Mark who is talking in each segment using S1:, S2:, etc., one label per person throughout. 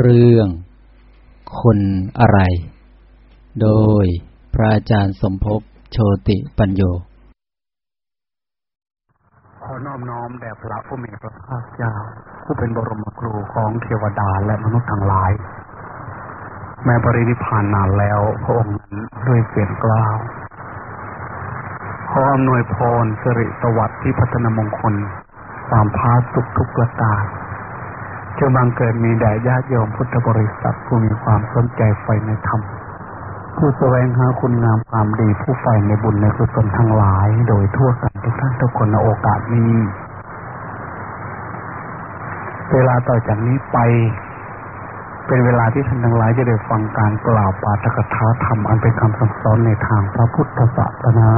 S1: เรื่องคนอะไร โดยพระอาจารย์สมภพโชติปัญโย
S2: ขอน้อมน้อมแด่พระผู้มีพระภาคเจ้า ผู้เป็นบรมครูของเทวดาและมนุษย์ทั้งหลาย แม้ปรินิพานนานแล้วพระองค์นั้นด้วยเสียงกล้าว ขออำนวยพรสิริสวัสดิ์ที่พัฒนมงคล ความพาสุขทุกประการ จะบังเกิดมีแด่ญาติโยมพุทธบริษัทผู้มีความสนใจใฝ่ในธรรม ผู้แสวงหาคุณงามความดีผู้ใฝ่ในบุญในกุศลทั้งหลาย โดยทั่วกันทุกท่านทุกคนในโอกาสนี้ เวลาต่อจากนี้ไป เป็นเวลาที่ท่านทั้งหลายจะได้ฟังการกล่าวปาฐกถาธรรมอันเป็นคำสั่งสอนในทางพระพุทธศาสนา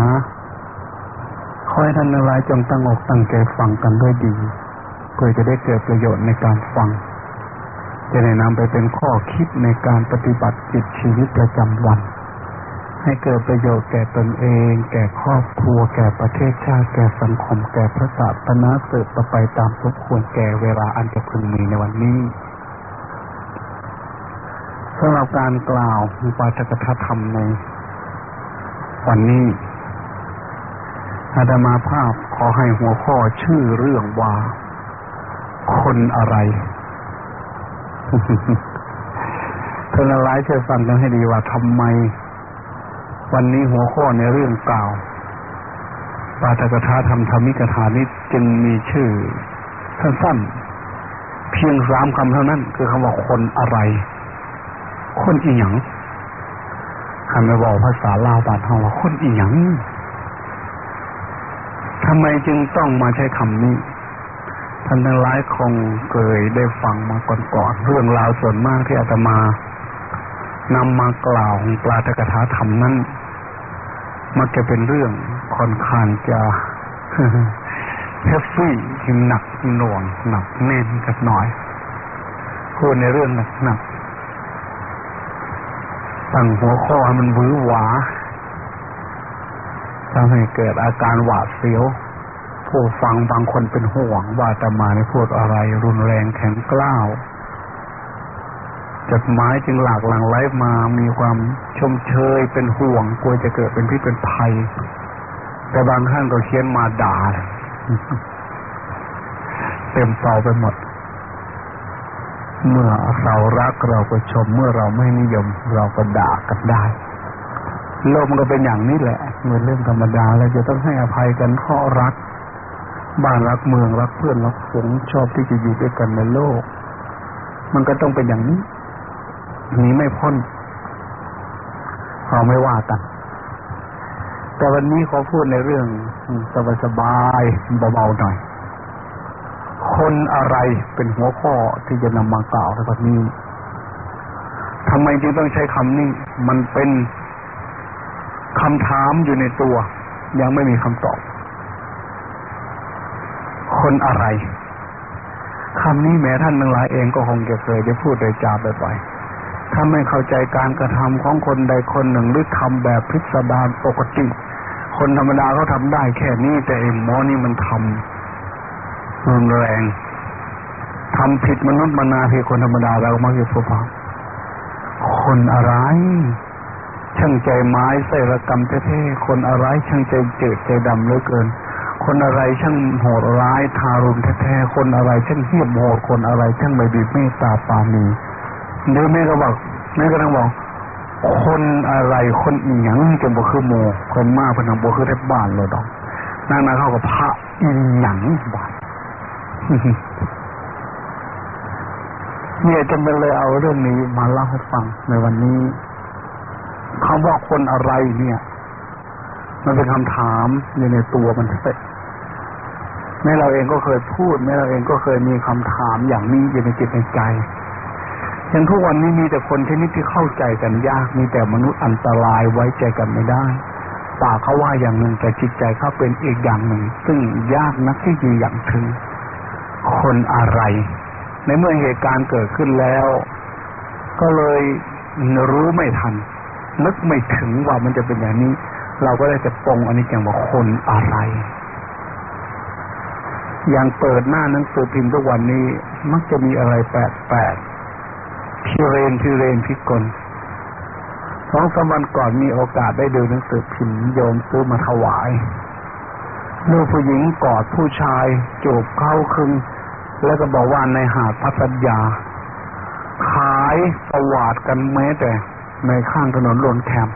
S2: ขอให้ท่านทั้งหลายจงตั้งอกตั้งใจฟังกันด้วยดี เพื่อจะได้เกิดประโยชน์ในการฟัง จะได้นำไปเป็นข้อคิดในการปฏิบัติจิตชีวิตประจำวัน ให้เกิดประโยชน์แก่ตนเอง แก่ครอบครัว แก่ประเทศชาติ แก่สังคม แก่พระศาสนาสืบต่อไปตามสมควรแก่เวลาอันจะพึงมีในวันนี้สำหรับการกล่าวปาฐกถาธรรมในวันนี้อาตมาภาพขอให้หัวข้อชื่อเรื่องว่า คนอะไร ท่านหลายช่วยฟังกันให้ดีว่าทำไม วันนี้หัวข้อในเรื่องกล่าวปาฐกถาธรรมธรรมิกถานี้จึงมีชื่อ สั้นๆ เพียงสามคำเท่านั้น คือคำว่าคนอะไร คนอีหยังคำไม่บอกภาษาลาวบาดเฮาว่าคนอีหยังทำไมจึงต้องมาใช้คำนี้ ท่านทั้งหลายคงเคยได้ฟังมาก่อนๆเรื่องราวส่วนมากที่อาตมานำมากล่าวของปลาตกถาธรรมนั้น มักจะเป็นเรื่องค่อนข้างจะเฮฟฟี่ที่หนักหน่วงหนักแน่นกันหน่อยพูดในเรื่องหนักหนักตั้งหัวข้อให้มันวื้อหวาทำให้เกิดอาการหวาดเสียว ผู้ฟังบางคนเป็นห่วงว่าจะมาในพูดอะไรรุนแรงแข็งกล้าวจดหมายจึงหลากหลังไหลมามีความชมเชยเป็นห่วงกลัวจะเกิดเป็นพิษเป็นภัย แต่บางท่านก็เขียนมาด่าเต็มเสาไปหมด เมื่อเรารักเราก็ชมเมื่อเราไม่นิยม เราก็ด่ากันได้โลกมันก็เป็นอย่างนี้แหละเหมือนเรื่องธรรมดาเราจะต้องให้อภัยกันเพราะรัก บ้านรักเมืองรักเพื่อนรักฝงชอบที่จะอยู่ด้วยกันในโลก มันก็ต้องเป็นอย่างนี้หนีไม่พ้นเราไม่ว่ากัน แต่วันนี้ขอพูดในเรื่องสบายๆเบาๆหน่อย คนอะไรเป็นหัวข้อที่จะนำมากล่าวในวันนี้ทำไมจึงต้องใช้คำนี้ มันเป็นคำถามอยู่ในตัว ยังไม่มีคำตอบ คนอะไรคำนี้แม้ท่านทั้งหลายเองก็คงจะเคยได้พูดได้จาบ่อยๆถ้าไม่เข้าใจการกระทำของคนใดคนหนึ่งหรือทำแบบพิสดารปกติ คนธรรมดาเขาทาได้แค่นี้แต่เอ็มมอนี่มันทำรุนแรงทำผิดมนุษย์มนาที่คนธรรมดาเรามักจะพบคนอะไร ช่างใจไม้ใส่ระกรรมแท้ๆคนอะไรช่างใจเจิดใจดำเหลือเกิน คนอะไรช่างโหดร้ายทารุณแท้ๆคนอะไรช่างเหี้ยมโหดคนอะไรช่างไม่ดีเมตตาปานีเดี๋ยวแม่ก็บอกแม่ก็ต้องบอกคนอะไรคนอีหยังจะบอกคือโมคนมากพนังบอกคือแทบบ้านเลยดอกนั่งนาเข้ากับพระอีหยังบ้านเนี่ยจะเป็นเลยเอาเรื่องนี้มาเล่าให้ฟังในวันนี้คำว่าคนอะไรเนี่ย มันเป็นคำถามอยู่ในตัวมันเสร็จ ม่เราเองก็เคยพูดแม่เราเองก็เคยมีคำถามอย่างนี้อยู่ในจิตในใจยังทุกวันนี้มีแต่คนชนิดที่เข้าใจกันยากมีแต่มนุษย์อันตรายไว้ใจกันไม่ได้ปากเขาว่าอย่างหนึ่งแต่จิตใจเขาเป็นอีกอย่างหนึ่ง ซึ่งยากนักที่จะอย่างถึง คนอะไร ในเมื่อเหตุการณ์เกิดขึ้นแล้ว ก็เลยรู้ไม่ทัน นึกไม่ถึงว่ามันจะเป็นอย่างนี้ เราก็ได้จะปองอันนี้อย่างว่าคนอะไร อย่างเปิดหน้าหนังสือพิมพ์ทุกวันนี้ มักจะมีอะไรแปลกๆพิเรนพิเรนพิกลสองสามวันก่อนมีโอกาสได้ดูหนังสือพิมพ์โยมซื้อมาถวายลูกผู้หญิงกอดผู้ชายจูบเข้าคึงแล้วก็บอกว่าในหาดพัทยา ขายสวาดกันแม้แต่ในข้างถนนลนแคม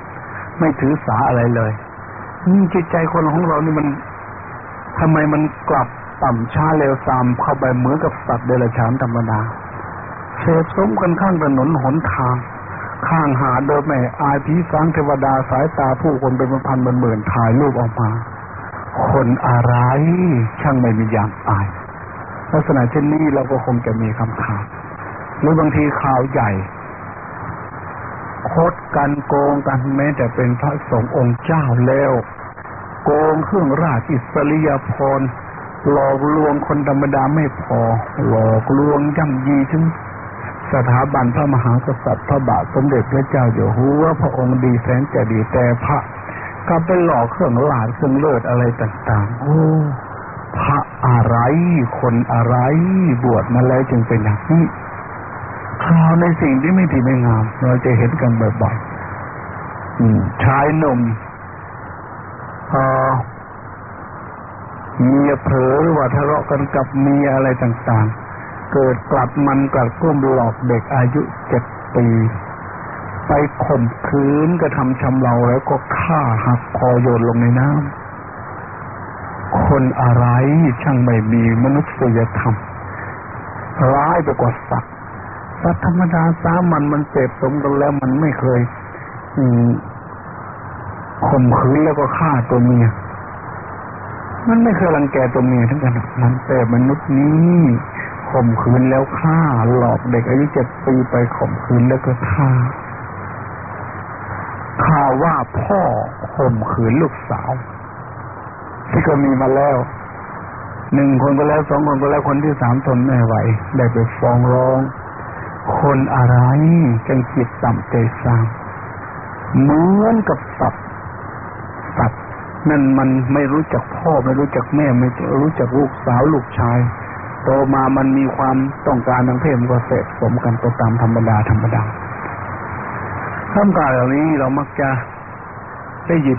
S2: ไม่ถือสาอะไรเลยนี่จิตใจคนของเรานี่มันทำไมมันกลับ ต่ำช้าเร็วซามเข้าไปเหมือนกับสัตว์เดรัจฉานธรรมดาเสพสมกันข้างถนนหนทาง ข้างหาโดยไม่อายผีสางเทวดาสายตาผู้คนเป็นพันเป็นหมื่นถ่ายรูปออกมา คนอะไรช่างไม่มียามตาย ลักษณะเช่นนี้เราก็คงจะมีคำถามหรือบางทีข่าวใหญ่คดกันโกงกันแม้แต่เป็นพระสงฆ์องค์เจ้าแล้ว โกงเครื่องราชอิสริยพร หลอกลวงคนธรรมดาไม่พอ หลอกลวงย่ำยีถึงสถาบันพระมหากษัตริย์พระบาทสมเด็จพระเจ้าอยู่หัวพระองค์ดีแสนจะดีแต่พระก็ไปหลอกเครื่องลาดเครื่องเลิศอะไรต่างๆ โอ้พระอะไรคนอะไรบวชมาแล้วจึงเป็นอย่างนี้ข่าวในสิ่งที่ไม่ดีไม่งาม เราจะเห็นกันบ่อยๆชายหนุ่มพอ เมียเผลอหรือว่าทะเลาะกันกับเมียอะไรต่างๆ เกิดกลัดมันกลัดก้มหลอกเด็กอายุเจ็ดปี ไปข่มขืนกระทำชำเราแล้วก็ฆ่าหักคอโยนลงในน้ำคนอะไรช่างไม่มีมนุษยธรรม ร้ายไปกว่าสัตว์สัตว์ธรรมดาสามันมันเสพสมกันแล้วมันไม่เคยข่มขืนแล้วก็ฆ่าตัวเมีย มันไม่เคยรังแกตัวเมียทั้งกันมันแต่มนุษย์นี้ข่มขืนแล้วฆ่าหลอกเด็กอายุเจ็ดปีไปข่มขืนแล้วก็ฆ่าข่าวว่าพ่อข่มขืนลูกสาว ที่ก็มีมาแล้วหนึ่งคนก็แล้วสองคนก็แล้วคนที่สามทนไม่ไหว ได้ไปฟ้องร้อง คนอะไรจังจิตต่ำใจสามเหมือนกับสัตว์สัตว์ นั่นมันไม่รู้จักพ่อไม่รู้จักแม่ไม่รู้จักลูกสาวลูกชาย โตมามันมีความต้องการทางเพศมันก็เสพสมกันไปตามธรรมดาธรรมดาท่ามกลางเหล่านี้เรามักจะได้ยิน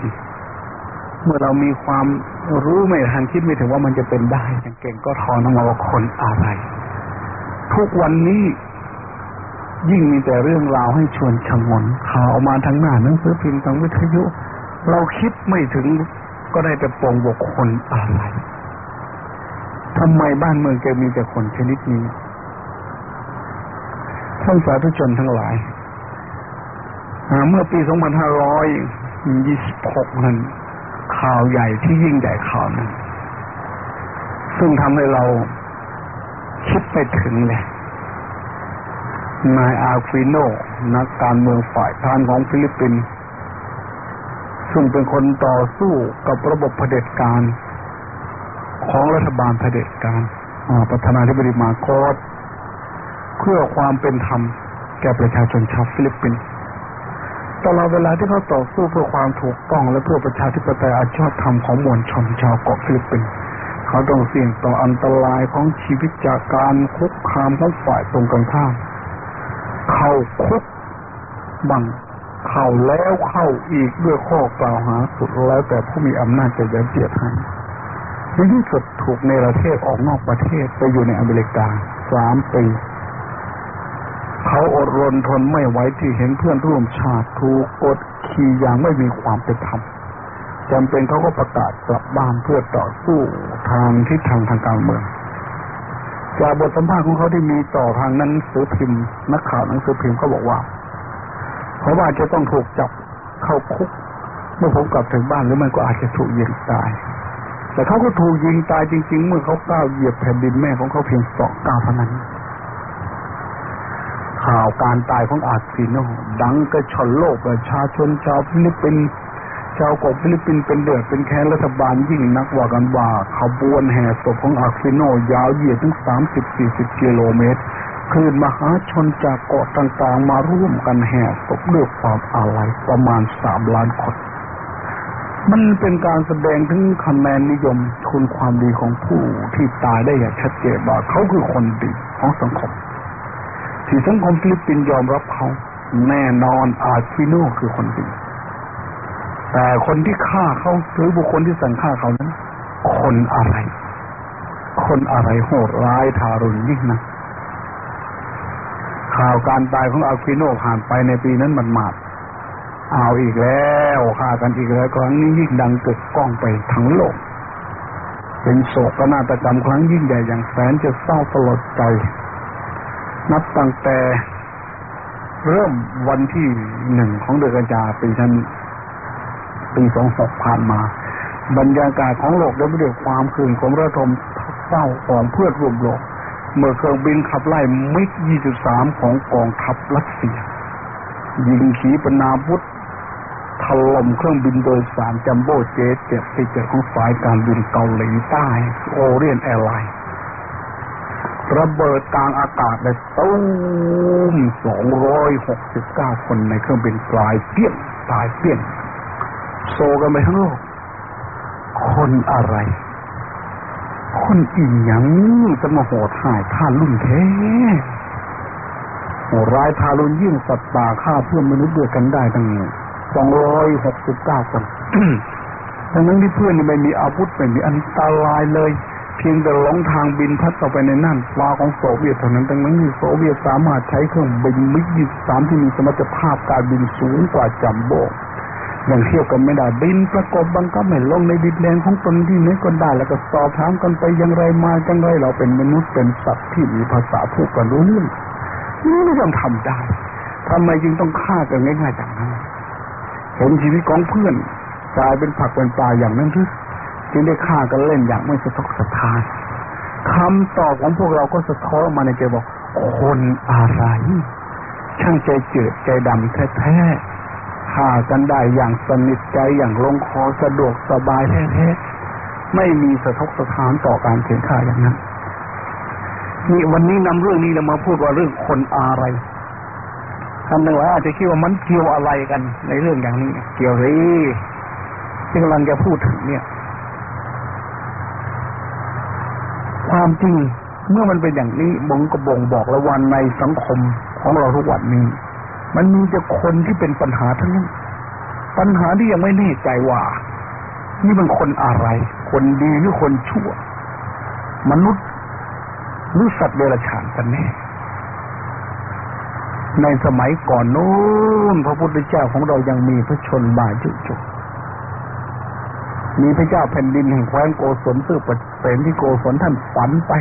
S2: เมื่อเรามีความรู้ไม่ทันคิดไม่ถึงว่ามันจะเป็นได้อย่างเก่งก็ทอนออกมาว่าคนอะไร ทุกวันนี้ยิ่งมีแต่เรื่องราวให้ชวนชงนข่าวออกมาทางหน้าหนังสือพิมพ์ทางวิทยุ เราคิดไม่ถึงก็ได้แต่ปองบกคนอะไรทำไมบ้านเมืองแกมีแต่คนชนิดนี้ ท่านสาธุชนทั้งหลาย เมื่อปี 2526นั้นข่าวใหญ่ที่ยิ่งใหญ่ข่าวนั้นซึ่งทำให้เราคิดไปถึงเลยนายอากีโน นักการเมืองฝ่ายค้านของฟิลิปปินส์ ซึ่งเป็นคนต่อสู้กับระบบเผด็จการ ของรัฐบาลเผด็จการประธานาธิบดีมาร์กอสเพื่อความเป็นธรรมแก่ประชาชนชาวฟิลิปปินส์ตลอดเวลาที่เขาต่อสู้เพื่อความถูกต้องและเพื่อประชาธิปไตยอันชอบธรรมของมวลชนชาวเกาะฟิลิปปินส์เขาต้องเสี่ยงต่ออันตรายของชีวิตจากการคุกคามของฝ่ายตรงกันข้าม เข้าคุกบ้าง เข้าแล้วเข้าอีกด้วยข้อกล่าวหาสุดแล้วแต่ผู้มีอำนาจจะยัดเยียดให้ในที่สุดถูกในประเทศออกนอกประเทศไปอยู่ในอเมริกาสามปีเขาอดรนทนไม่ไหวที่เห็นเพื่อนร่วมชาติถูกกดขี่อย่างไม่มีความเป็นธรรมจำเป็นเขาก็ประกาศกลับบ้านเพื่อต่อสู้ทางทิศทางทางการเมืองจากบทสัมภาษณ์ของเขาที่มีต่อทางนั้นสือพิมพ์นักข่าวหนังสือพิมพ์เขาบอกว่า เพราะว่าจะต้องถูกจับเข้าคุก เมื่อผมกลับถึงบ้านหรือมันก็อาจจะถูกยิงตาย แต่เขาก็ถูกยิงตายจริง ๆ เมื่อเขาก้าวเหยียบแผ่นดินแม่ของเขาเพียงสองก้าวเท่านั้น ข่าวการตายของอากีโนดังกระฉ่อนโลกประชาชนชาวฟิลิปปินส์ชาวเกาะฟิลิปปินส์เป็นเดือดเป็นแค้นรัฐบาลยิ่งนักว่ากันว่าขบวนแห่ศพของอากีโนยาวเหยียดถึงสามสิบสี่สิบกิโลเมตร คลื่นมหาชนจากเกาะต่างๆ มาร่วมกันแห่ศพด้วยความอาลัยประมาณสามล้านคน มันเป็นการแสดงถึงคะแนนนิยมคุณความดีของผู้ที่ตายได้อย่างชัดเจนว่าเขาคือคนดีของสังคม ที่สังคมฟิลิปปินส์ยอมรับเขาแน่นอนอาคิโนคือคนดี แต่คนที่ฆ่าเขาหรือบุคคลที่สั่งฆ่าเขานั้น คนอะไร คนอะไรโหดร้ายทารุณยิ่งนะ ข่าวการตายของอาควิโนผ่านไปในปีนั้นมันมาดเอาอีกแล้วฆ่ากันอีกแล้วครั้งนี้ยิ่งดังเกิดกล้องไปทั้งโลก เป็นโศกนาฏกรรมครั้งยิ่งใหญ่อย่างแสนจะเศร้าสลดใจ นับตั้งแต่เริ่มวันที่หนึ่งของเดือนกันยาปีนั้นปีสองหกผ่านมา บรรยากาศของโลกได้ไปด้วยความคืนของระทมเศร้าของเพื่อนร่วมโลก เมื่อเครื่องบินขับไล่มิก23ของกองทัพรัสเซีย ยิงขีปนาวุธถล่มเครื่องบินโดยสาร jumbo jet เจ็ดสิบเจ็ดของสายการบินเกาหลีใต้ Korean Airlines ระเบิดกลางอากาศเลยตุ้มสองร้อยหกสิบเก้าคนในเครื่องบินกลายเปี้ยนตายเปี้ยนโซกันไปทั้งโลก คนอะไร คนอีหยังจะมาโหดหายท่ารุ่นแท้โหร้ายทารุณยิ่งสัตว์ป่าฆ่าเพื่อนมนุษย์ด้วยกันได้ตั้งสองร้อยหกสิบเก้าคนดังนั้นที่เพื่อนไม่มีอาวุธไม่มีอันตรายเลย เพียงแต่หลงทางบินพัดเข้าไปในน่านฟ้าของโซเวียตเท่านั้นดังนั้นที่โซเวียตสามารถใช้เครื่องบินมิกยี่สามที่มีสมรรถภาพการบินสูงกว่าจัมโบ้ ยังเที่ยวกันไม่ได้บินประกบบังก็ไม่ลงในดินแดนของตนที่ไหนก็ได้แล้วก็สอบถามกันไปอย่างไรมาจังไรเราเป็นมนุษย์เป็นสัตว์ที่มีภาษาพูดกันรู้เรื่องนี่ไม่ยังทำได้ทำไมจึงต้องฆ่ากันง่ายๆอย่างนั้นเห็นชีวิตของเพื่อนกลายเป็นผักเป็นปลาอย่างนั้นหรือจึงได้ฆ่ากันเล่นอย่างไม่สะทกสะทานคำตอบของพวกเราก็สะท้อนมาในใจบอกคนอะไร ช่างใจเจืดใจดำแท้ๆ ฆ่ากันได้อย่างสนิทใจอย่างลงคอสะดวกสบายแท้ๆไม่มีสะทกสะทานต่อการเขียนข่าอย่างนั้นนี่วันนี้นำเรื่องนี้เรามาพูดว่าเรื่องคนอะไรท่านหนึ่งว่าอาจจะคิดว่ามันเกี่ยวอะไรกัน ในเรื่องอย่างนี้ เกี่ยวรีที่กำลังจะพูดถึงเนี่ย ความจริงเมื่อมันเป็นอย่างนี้มงก็บ่งบอกแล้ววันในสังคมของเราทุกวันนี้ มันมีแต่คนที่เป็นปัญหาทั้งนั้น ปัญหาที่ยังไม่แน่ใจว่า นี่มันคนอะไร คนดีหรือคนชั่ว มนุษย์หรือสัตว์เดรัจฉานกันแน่ ในสมัยก่อนนู้นพระพุทธเจ้าของเรายังมีพระชนบาจุจุมีพระเจ้าแผ่นดินแห่งแคว้นโกศลซึ่งเป็นที่โกศลท่านฝันไป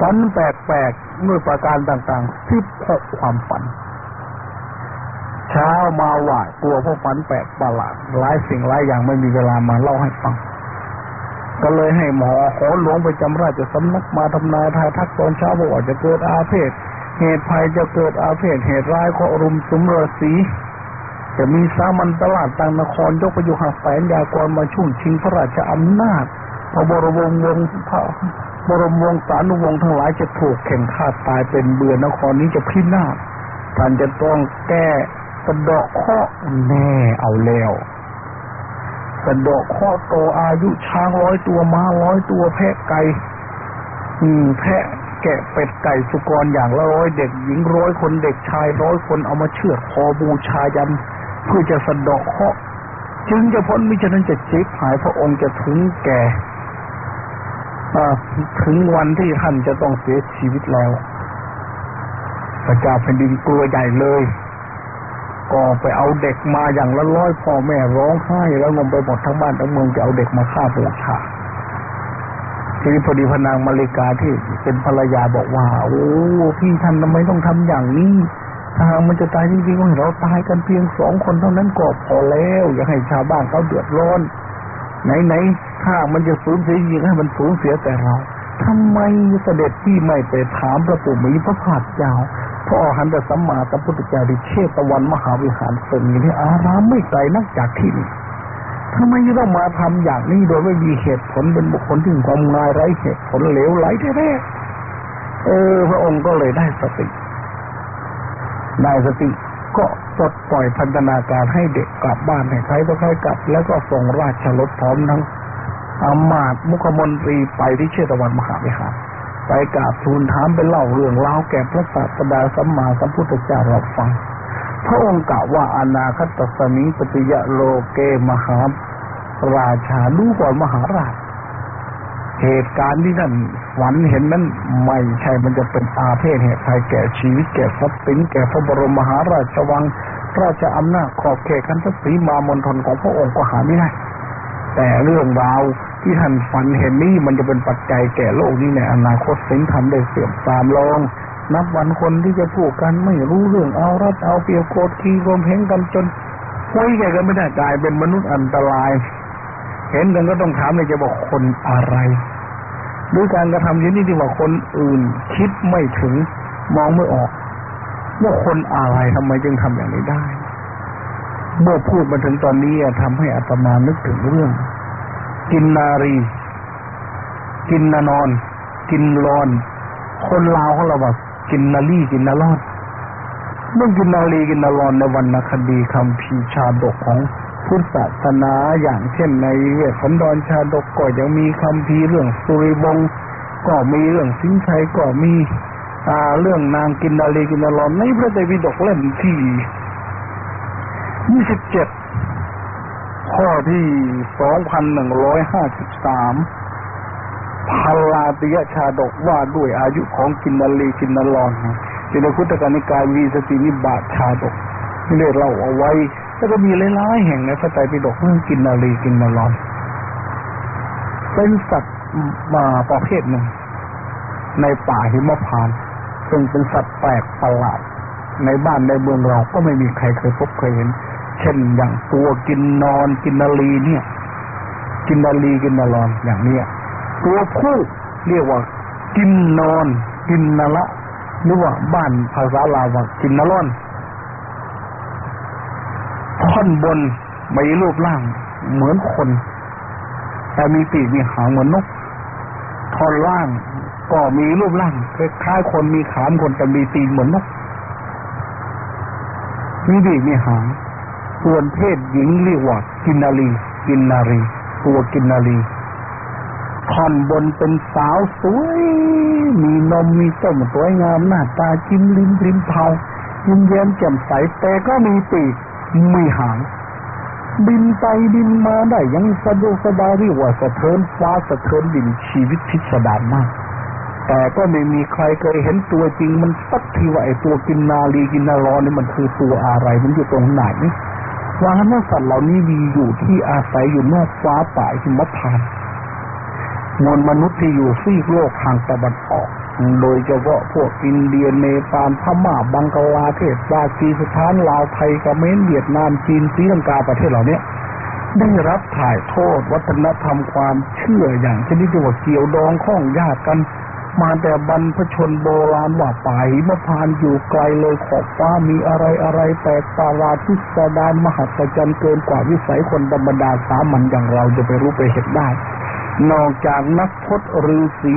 S2: ฝันแปลกๆเมื่อประการต่างๆที่พบความฝัน เช้ามาหวาดกลัวพวกฝันแปลกประหลาดหลายสิ่งหลายอย่างไม่มีเวลามาเล่าให้ฟัง ก็เลยให้หมอขอหลวงไปจำราชสำนักมาทำนายทายทักตอนเช้าบอกว่าจะเกิดอาเพศเหตุภัยจะเกิดอาเพศเหตุร้ายก็รุมสุมรสีจะมีสามัญตลาดต่างนครยกไปอยู่หาแสนยากรมาชุ่มชิงพระราชอำนาจพระบรมวงศ์วงพระบรมวงศานุวงศ์ทั้งหลายจะถูกแข่งฆ่าตายเป็นเบือนครนี้จะพินาศท่านจะต้องแก้ สะดาะข้อแน่เอาแล้วสะดาะข้อโตอายุช้างร้อยตัวม้าร้อยตัวแพะไก่อืมแพะแกะเป็ดไก่สุกรอย่างละร้อยเด็กหญิงร้อยคนเด็กชายร้อยคนเอามาเชือดคอบูชายันเพื่อจะสะดาะเคราะจึงจะพ้นมิฉะนั้นจะเจ็บหายพระองค์จะถึงแก่ถึงวันที่ท่านจะต้องเสียชีวิตแล้วพระเจ้าแผ่นดินกลัวใหญ่เลย ก็ไปเอาเด็กมาอย่างละร้อยพ่อแม่ร้องไห้แล้วงมไปหมดทั้งบ้านทั้งเมืองจะเอาเด็กมาฆ่าบูชาทีนี้พอดีพนางมาริกาที่เป็นภรรยาบอกว่า โอ้พี่ท่านทำไมต้องทำอย่างนี้ถ้าหากมันจะตายจริงๆก็ให้เราตายกันเพียงสองคนเท่านั้นก็พอแล้วอย่าให้ชาวบ้านเขาเดือดร้อน ไหนๆถ้ามันจะสูญเสียจริงให้มันสูญเสียแต่เราทำไมเสด็จที่ไม่ไปถามพระปู่มีพระภาคเจ้า พ่อหันตสัมมาสัมพุทธเจ้าดิเชตวันมหาวิหารซึ่งอยู่ที่อารามไม่ไกลนักจากที่นี่ทำไมต้องมาทำอย่างนี้โดยไม่มีเหตุผลเป็นบุคคลที่งมงายไร้เหตุผลเหลวไหลแท้ๆเออ พระองค์ก็เลยได้สติได้สติก็ปลดปล่อยพันธนาการให้เด็กกลับบ้านให้ใครก็ใครกลับ แล้วก็ส่งราชรถพร้อมทั้งอามาตมุขมนตรีไปที่เชตวันมหาวิหาร ไปกราบทูลถามไปเล่าเรื่องราวแก่พระศาสดาสัมมาสัมพุทธเจ้าเราฟัง พระองค์กล่าวว่าอนาคตสมิปติยะโลเกมหาราชาดูก่อนมหาราช เหตุการณ์ที่ท่นฝันเห็นนั้นไม่ใช่มันจะเป็นอาเพศเหตุภัยแก่ชีวิตแก่ทรัพย์สินแก่พระบรมมหาราชวังราชอำนาจขอบเขตคันทศีมามณฑลของพระองค์ก็หาไม่ได้แต่เรื่องราว ที่ท่านฝันเห็นนี่มันจะเป็นปัจจัยแก่โลกนี้ในอนาคตสิ่งทำได้เสื่อมตามลงนับวันคนที่จะพูดกันไม่รู้เรื่องเอารัดเอาเปรียบโกรธขี้รวมเห็นกันจนไว้ใจกันไม่ได้กลายเป็นมนุษย์อันตราย เห็นกันก็ต้องถามเลยจะบอกคนอะไรด้วยการกระทำชนี้ที่ว่าคนอื่นคิดไม่ถึงมองไม่ออก ว่าคนอะไรทำไมจึงทำอย่างนี้ได้ เมื่อพูดมาถึงตอนนี้ทำให้อัตมานึกถึงเรื่อง กินนารี กินนานอน กินรอน คนลาวเขาเราบอกกินนาลีกินนารอนเมื่อกินนาลีกินนารอนในวรรณคดีคำพีชาดกของพุทธศาสนาอย่างเช่นในเวทสันดรชาดกก็ยังมีคำพีเรื่องสุริวงก็มีเรื่องสิงชัยก็มีอ่าเรื่องนางกินนาลีกินนารอนในพระไตรปิฎกเล่มที่ยี่สิบเจ็ด ข้อที่สองพันหนึ่งร้อยห้าสิบสามพาลาติยชาดกว่าด้วยอายุของกินนาลีกินนารอนอยู่ในพุทธกานิกายวีสตินิบาตชาดกที่ได้เล่าเอาไว้ แล้วก็มีหลายๆแห่งในพระไตรปิฎกเรื่องกินนาลีกินนารอน เป็นสัตว์มาประเภทหนึ่ง ในป่าหิมพานต์ซึ่งเป็นสัตว์แปลกประหลาดในบ้านในเมืองเราก็ไม่มีใครเคยพบเคยเห็น เช่นอย่างตัวกินนอนกินนาลีเนี่ย กินนาลีกินนารอนอย่างเนี้ยตัวผู้เรียกว่า กินนอน กินนาละหรือว่าบ้านภาษาลาวว่ากินนารอนท่อนบนมีรูปร่างเหมือนคน แต่มีปีกมีหางเหมือนนกท่อนล่างก็มีรูปร่างคล้ายคนมีขามคนแต่มีตีนเหมือนนกมีปีกมีหาง ส่วนเพศหญิงเรียกว่ากินนารีกินนารี ตัวกินนารีท่อนบนเป็นสาวสวย มีนมมีส้มสวยงามหน้าตาจิ้มลิ้มริมเทายิ้มแย้มแจ่มใสแต่ก็มีปีกมีหางบินไปบินมาได้ยังสะดวกสบายเรียกว่าสะเทินฟ้าสะเทินดินชีวิตพิสดารมาก แต่ก็ไม่มีใครเคยเห็นตัวจริงมันสักทีว่าไอ้ตัวกินนาลีกินนารอนนี่มันคือตัวอะไรมันอยู่ตรงไหน วานาสัตว์เหล่านี้มีอยู่ที่อาศัยอยู่นอกฟ้าป่าหิมพานต์มวลมนุษย์ที่อยู่ซีกโลกทางตะวันออก โดยเฉพาะพวกอินเดียเนปาลพม่าบังกลาเทศปากีสถานลาวไทยเขมรเวียดนามจีนศรีลังกาประเทศเหล่านี้ได้รับถ่ายโทษวัฒนธรรมความเชื่ออย่างชนิดที่ว่าเกี่ยวดองข้องญาติกัน มาแต่บรรพชนโบราณว่าป่าหิมพานอยู่ไกลเลยขอบฟ้ามีอะไรอะไรแปลกประหลาดพิสดารมหัศจรรย์เกินกว่าวิสัยคนธรรมดาสามัญอย่างเราจะไปรู้ไปเห็นได้ นอกจากนักพจน์ฤาษี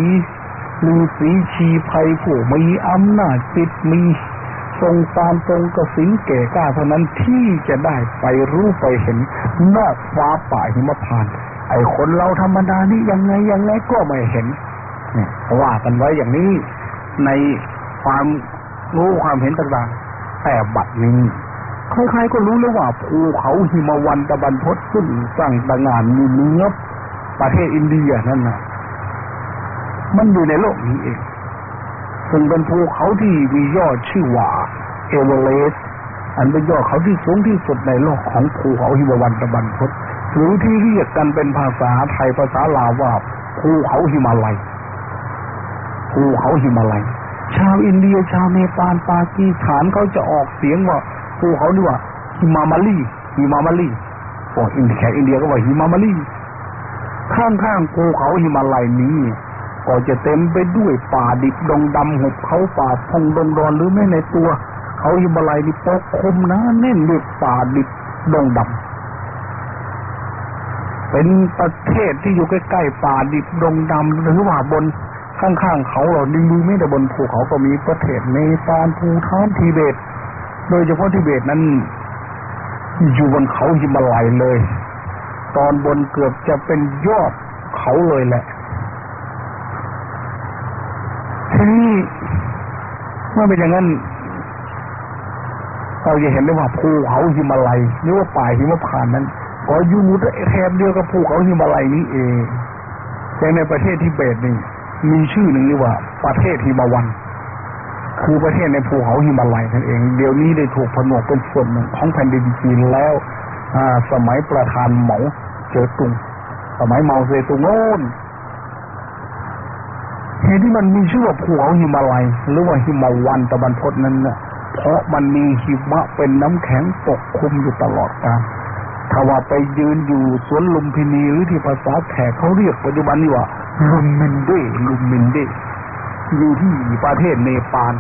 S2: ฤาษีชีภัยผู้มีอำนาจจิตมีทรงตามทรงกระสินเก่กล้าเท่านั้นที่จะได้ไปรู้ไปเห็นนอกฟ้าป่าหิมพาน ไอ้คนเราธรรมดานี่ยังไงยังไงก็ไม่เห็น เนี่ยว่ากันไว้อย่างนี้ในความรู้ความเห็นต่างๆแต่บัดนี้ใครๆก็รู้แล้วว่าภูเขาหิมวันตะบันพศขึ้นสร้างตะงานมีเนื้อประเทศอินเดียนั่นน่ะมันอยู่ในโลกนี้เอง ซึ่งเป็นภูเขาที่มียอดชื่อว่าเอเวอเรสต์อันเป็นยอดเขาที่สูงที่สุดในโลกของภูเขาหิมวันตะบันพศหรือที่เรียกกันเป็นภาษาไทยภาษาลาวว่าภูเขาหิมาลัย ภูเขาหิมาลัย ชาวอินเดียชาวเนปาลปากีสถานเขาจะออกเสียงว่าภูเขานี่ว่าฮิมามาลีฮิมามาลีโอ้อินเดียอินเดียก็ว่าฮิมามาลีข้างๆภูเขาหิมาลัยนี้ก็จะเต็มไปด้วยป่าดิบดงดำหุบเขาป่าพงดงดอนหรือไม่ในตัว เขาหิมาลัยนี่ปกคลุมนะแน่นด้วยป่าดิบดงดำเป็นประเทศที่อยู่ใกล้ๆป่าดิบดงดำหรือว่าบน ข้างๆเขาเราดีไม่แต่บนภูเขาก็มีประเทศเนปาลภูฐานทิเบต โดยเฉพาะทิเบตนั้น อยู่บนเขาหิมาลัยเลย ตอนบนเกือบจะเป็นยอดเขาเลยแหละทีนี้เมื่อเป็นอย่างนั้นเราจะเห็นได้ว่าภูเขาหิมาลัยหรือว่าป่าหิมพานนั้นก็อยู่แทบเดียวกับภูเขาหิมาลัยนี้เองแต่ในประเทศทิเบตนี่ มีชื่อหนึ่งเรียกว่าประเทศหิมาวัน คือประเทศในภูเขาหิมาลัยนั่นเอง เดี๋ยวนี้ได้ถูกผนวกเป็นส่วนหนึ่งของแผ่นดินจีนแล้วอ่าสมัยประธานเหมาเจ๋อตุง สมัยเหมาเซตุงโน้นเหตุที่มันมีชื่อว่าภูเขาหิมาลัย หรือว่าหิมาวันตะบันพดนั้นเน่ะเพราะมันมีหิมะเป็นน้ำแข็งปกคลุมอยู่ตลอดกาลถ้าว่าไปยืนอยู่สวนลุมพินีหรือที่ภาษาแขกเขาเรียกปัจจุบันนี่ว่า ลุมมินเดลุมมินเดอยู่ที่ประเทศเนปาล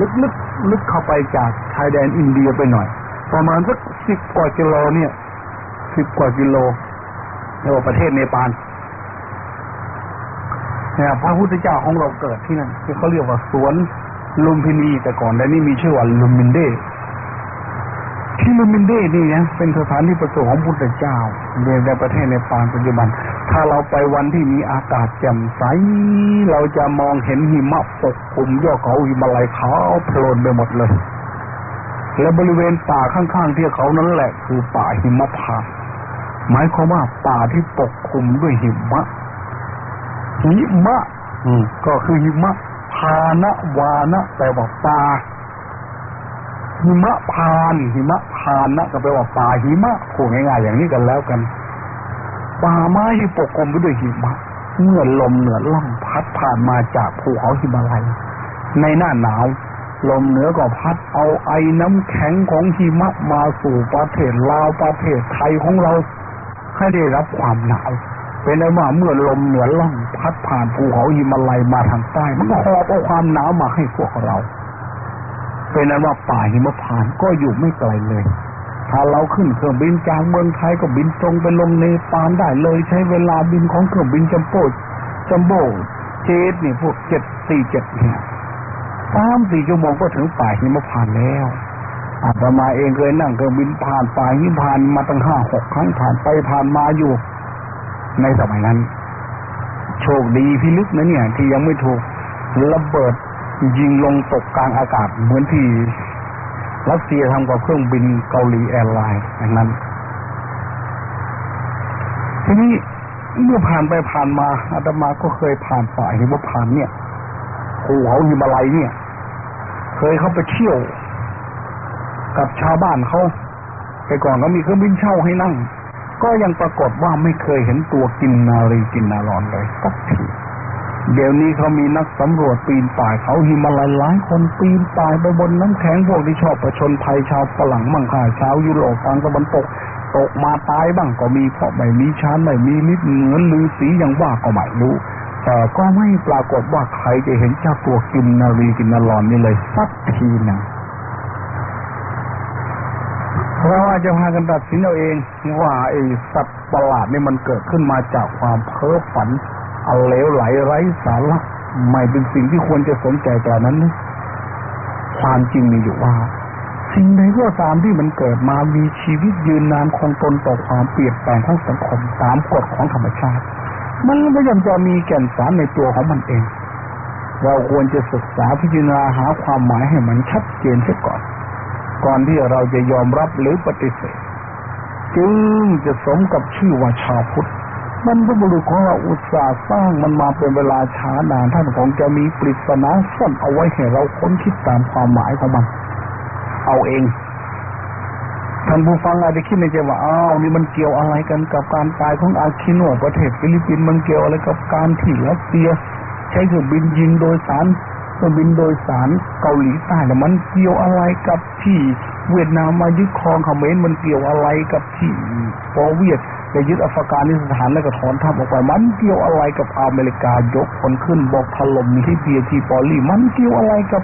S2: ลึกๆลลึกเข้าไปจากชายแดนอินเดียไปหน่อย ประมาณสักสิบกว่ากิโลเนี่ยสิบกว่ากิโลในประเทศเนปาลเนี่ยพระพุทธเจ้าของเราเกิดที่นั่นที่เขาเรียกว่าสวนลุมพินีแต่ก่อนแต่นี่มีชื่อว่าลุมมินเดที่ลุมมินเดนี่นะเป็นสถานที่ประสูติของพุทธเจ้าในประเทศในปานปัจจุบัน ถ้าเราไปวันที่มีอากาศแจ่มใส เราจะมองเห็นหิมะปกคลุมยอดเขาหิมาลัยขาวโพลนไปหมดเลย และบริเวณป่าข้างๆที่เขานั้นแหละ คือป่าหิมะพานหมายความว่าป่าที่ปกคลุมด้วยหิมะ หิมะ อืม ก็คือหิมะพานะวานะแปลว่าป่าหิมะพาน หิมะพานนะก็แปลว่าป่าหิมะพูดง่ายๆอย่างนี้กันแล้วกัน ป่าไม้ที่ปกคลุมไปด้วยหิมะเมื่อลมเหนือล่องพัดผ่านมาจากภูเขาหิมาลัย ในหน้าหนาว ลมเหนือก็พัดเอาไอ้น้ำแข็งของหิมะมาสู่ประเทศลาวประเทศไทยของเราให้ได้รับความหนาวเป็นได้ว่าเมื่อลมเหนือล่องพัดผ่านภูเขาหิมาลัยมาทางใต้ มันก็หอบเอาความหนาวมาให้พวกเรา เป็นนั้ว่าป่าหิมะพานก็อยู่ไม่ไกลเลย ถ้าเราขึ้นเครื่องบินจากเมืองไทยก็บินตรงไปลงเนปาลได้เลย ใช้เวลาบินของเครื่องบินจัมโบ้จัมโบ้เจ็ตนี่พวกเจ็ดสี่เจ็ดเนี่ยสามสี่ชั่วโมงก็ถึงป่าหิมพานแล้วอาตมาเองเคยนั่งเครื่องบินผ่านป่าหิมพานมาตั้งห้าหกครั้งผ่านไปผ่านมาอยู่ ในสมัยนั้น โชคดีพิลึกนะเนี่ย ที่ยังไม่ถูกระเบิดยิงลงตกกลางอากาศเหมือนที่ รัสเซียทำกับเครื่องบินเกาหลี airline อย่างนั้น ทีนี้เมื่อผ่านไปผ่านมาอาตมาก็เคยผ่านป่าหิมพานเนี่ยภูเขาหิมาลัยเนี่ย เคยเข้าไปเที่ยว กับชาวบ้านเขาแต่ก่อนก็มีเครื่องบินเช่าให้นั่ง ก็ยังปรากฏว่าไม่เคยเห็นตัวกินนารีกินนารอนเลยสักที เดี๋ยวนี้เขามีนักสำรวจปีนป่ายเขาหิมาลัยหลายคนปีนป่ายไปบนน้ำแข็งพวกที่ชอบประชนภัยชาวฝรั่งมั่งค่าชาวยุโรปทางตะวันตกตกมาตายบ้างก็มีเพราะไม่มีชั้นไม่มีนิดเหนือนลือสีอย่างว่าก็ไม่รู้ แต่ก็ไม่ปรากฏว่าใครจะเห็นเจ้าตัวกินนารีกินนารอนนี่เลยสักทีหนึ่งเราอาจจะพากันตัดสินเอาเองว่าไอ้สัตว์ประหลาดนี่มันเกิดขึ้นมาจากความเพ้อฝัน อาเลวไหลไร้สาระไม่เป็นสิ่งที่ควรจะสนใจแต่นั้นนะความจริงมีอยู่ว่าสิ่งใดก็ตามที่มันเกิดมามีชีวิตยืนนานคงทนต่อความเปลี่ยนแปลงของสังคมตามกฎของธรรมชาติ มันก็ย่อมจะมีแก่นสารในตัวของมันเอง เราควรจะศึกษาพิจารณาหาความหมายให้มันชัดเจนเสียก่อน ก่อนที่เราจะยอมรับหรือปฏิเสธ จึงจะสมกับชื่อว่าชาวพุทธ มันพระบุรุษของเราอุตส่าห์สร้างมันมาเป็นเวลาช้านานท่านคงจะมีปริศนาซ่อนเอาไว้ให้เราค้นคิดตามความหมายของมัน เอาเอง ท่านผู้ฟังอาจจะคิดในใจว่าอ้าวนี่มันเกี่ยวอะไรกันกับการตายของอาคิโนประเทศฟิลิปปินส์มันเกี่ยวอะไรกับการที่รัสเซีย ใช้เครื่องบินยิงโดยสารเครื่องบินโดยสารเกาหลีใต้แล้วมันเกี่ยวอะไรกับที่เวียดนามมายึดครองเขมรมันเกี่ยวอะไรกับที่ปอเวียด ไปยึดอัฟกานิสถานแล้วก็ถอนทัพออกไป มันเกี่ยวอะไรกับอเมริกายกคนขึ้นบอกถล่มที่เพียที่ปอลี่ มันเกี่ยวอะไรกับ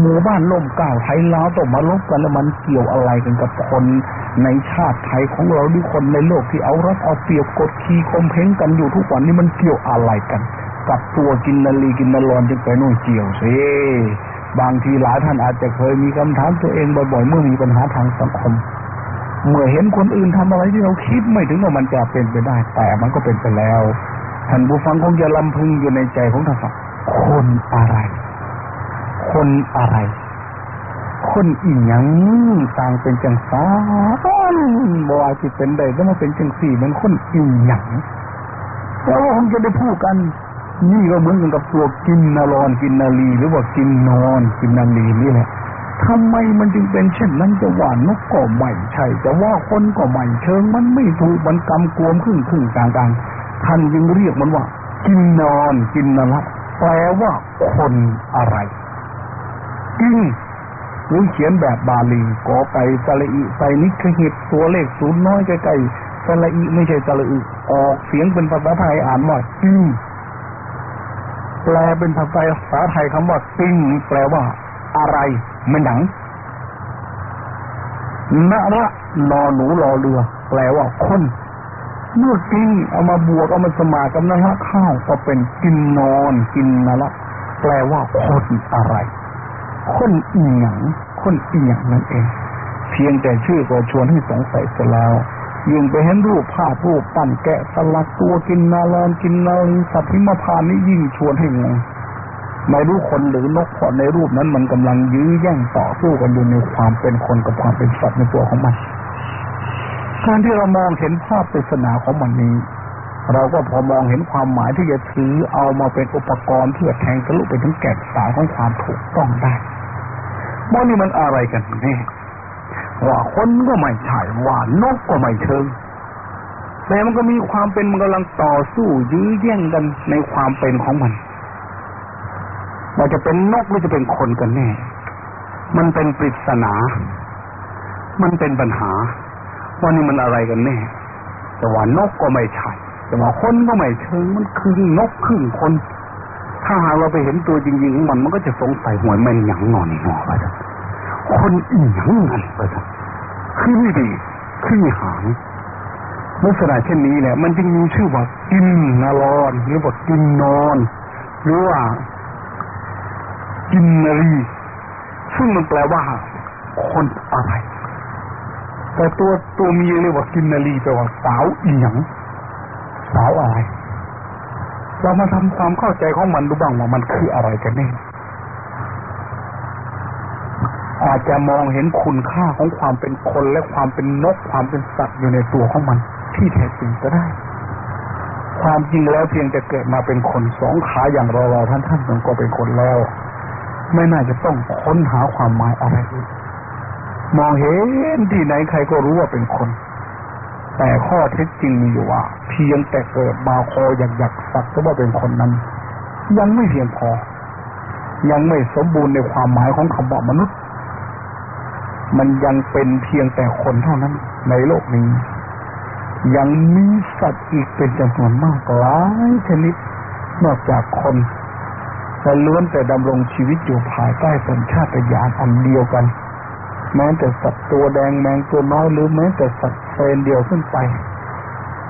S2: หมู่บ้านล่มเก่าไทยลาวต้องมาลบกันแล้วมันเกี่ยวอะไรกันกับคนในชาติไทยของเราหรือคนในโลกที่เอารัดเอาเปรียบกดขี่คมเพงกันอยู่ทุกวันนี้มันเกี่ยวอะไรกัน กับตัวกินนาลีกินนารอนจึงไปนู่นเกี่ยวสิบางทีหลายท่านอาจจะเคยมีคำถามตัวเองบ่อยๆเมื่อมีปัญหาทางสังคม เมื่อเห็นคนอื่นทำอะไรที่เราคิดไม่ถึงว่ามันจะเป็นไปได้ แต่มันก็เป็นไปแล้ว ท่านผู้ฟังคงจะลำพึงอยู่ในใจของท่านว่าคนอะไร คนอะไร คนอีหยังสร้างเป็นจังสานบ่ว่าสิเป็นได้ก็มาเป็นจังสี่มันคนอีหยังแล้วผมจะได้พูดกันนี่ก็เหมือนกับตัวกินนารอนกินนาลีหรือว่ากินนอน กินนาลีนี่แหละ ทำไมมันจึงเป็นเช่นนั้นจะว่านกก็ไม่ใช่จะว่าคนก็ไม่เชิงมันไม่ถูกมันกำกวมครึ่งครึ่งกลางกลางท่านจึงเรียกมันว่า กินนอนกินนละแปลว่าคนอะไรจริงหรือเขียนแบบบาลีกอไปสระอีไปนิคหิตตัวเลขศูนย์น้อยใกล้ๆสระอีไม่ใช่สระอีออกเสียงเป็นภาษาไทยอ่านว่าจริงแปลเป็นภาษาไทยคำว่าซิงแปลว่า อะไรไม่หนังนระนอหนูรอเรือ แปลว่าคนเมื่อกินเอามาบวกเอามาสมากับนระข้าวก็เป็นกินนอนกินนระแปลว่าคนอะไร คนอีหยังคนอีหยังนั่นเอง เพียงแต่ชื่อก็ชวนให้สงสัยเสียแล้วยิ่งไปเห็นรูปภาพรูปปั้นแกะสลักตัวกินนาลอนกินนาลีสัตว์พิมพานนี่ยิ่งชวนให้งง ไม่รู้คนหรือนกเพราะในรูปนั้นมันกำลังยื้อแย่งต่อสู้กันอยู่ในความเป็นคนกับความเป็นสัตว์ในตัวของมัน การที่เรามองเห็นภาพปริศนาของมันนี้ เราก็พอมองเห็นความหมายที่จะถือเอามาเป็นอุปกรณ์เพื่อแทงทะลุไปถึงแก่นสายของความถูกต้องได้ว่านี่มันอะไรกันแน่ว่าคนก็ไม่ใช่ว่านกก็ไม่เชิงแต่มันก็มีความเป็นมันกำลังต่อสู้ยื้อแย่งกันในความเป็นของมัน ว่าจะเป็นนกหรือจะเป็นคนกันแน่ มันเป็นปริศนา มันเป็นปัญหา ว่านี่มันอะไรกันแน่ แต่ว่านกก็ไม่ใช่ แต่ว่าคนก็ไม่เชิง มันคือนกครึ่งคน ถ้าหากเราไปเห็นตัวจริงๆของมันมันก็จะสงสัยหวแม่นหยังนอนนี่หนอไปจ้ะคนอีหยังนั่นไปจ้ะคือไม่ดีคือหางลักษณะเช่นนี้แหละมันจึงมีชื่อว่ากินนารอนหรือว่ากินนอน หรือว่า กินนารี ซึ่งมันแปลว่า คนอะไรแต่ตัวตัวเมียเรียกว่ากินนารีแปลว่าสาวอีหยังสาวอะไร เรามาทำความเข้าใจของมันดูบ้างว่ามันคืออะไรกันแน่อาจจะมองเห็นคุณค่าของความเป็นคนและความเป็นนกความเป็นสัตว์อยู่ในตัวของมัน ที่แท้จริงก็ได้ ความจริงแล้วเพียงจะเกิดมาเป็นคนสองขาอย่างเราเราท่านท่านมันก็เป็นคนแล้ว ไม่น่าจะต้องค้นหาความหมายอะไรอีกมองเห็นที่ไหนใครก็รู้ว่าเป็นคน แต่ข้อเท็จจริงมีอยู่ว่า เพียงแต่เกิดมาคออยากอยากสักก็ว่าเป็นคนนั้น ยังไม่เพียงพอ ยังไม่สมบูรณ์ในความหมายของคำว่ามนุษย์ มันยังเป็นเพียงแต่คนเท่านั้น ในโลกนี้ ยังมีสัตว์อีกเป็นจำนวนมากหลายชนิด นอกจากคน แต่ล้วนแต่ดำรงชีวิตอยู่ภายใต้สัญชาตญาณอันเดียวกัน แม้แต่สัตว์ตัวแดงแมงตัวน้อยหรือแม้แต่สัตว์เฟรนเดียวขึ้นไป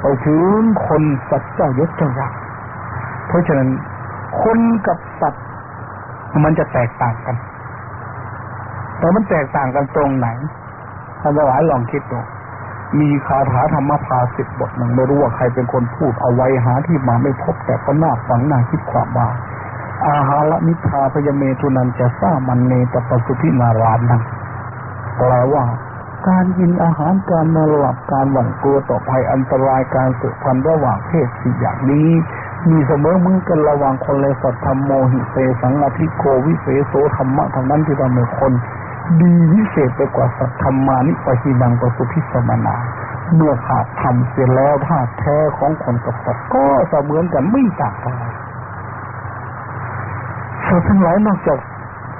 S2: ไปถึงคนสัตว์เจ้ายศเจ้ายักษ์เพราะฉะนั้นคนกับสัตว์มันจะแตกต่างกัน แต่มันแตกต่างกันตรงไหนท่านหลายลองคิดดูมีคาถาธรรมภาสิบบทหนึ่งไม่รู้ว่าใครเป็นคนพูดเอาไว้หาที่มาไม่พบแต่ก็น่าฟังน่าคิดความว่า อาหารนิพาพยเมตุนันจะสร้างมันเนตปสุพินารานังแปลว่า การกินอาหารการนอนหลับการหวั่นกลัวต่อภัยอันตรายการสืบพันธุ์ระหว่างเพศสี่อย่างนี้ มีเสมอมือกันระหว่างคนแลสัตธรรมโมหิเตสังอธิโกวิเศโสธรรมะทางนั้นที่ทำให้คนดีวิเศษไปกว่าสัตธรรมานิปหินังปสุพิสมนาเมื่อขาดธรรมเสียแล้วธาตุแท้ของคนกับสัตว์ก็เสมือนกันไม่ต่างกัน สัตว์ทั้งหลายนอกจาก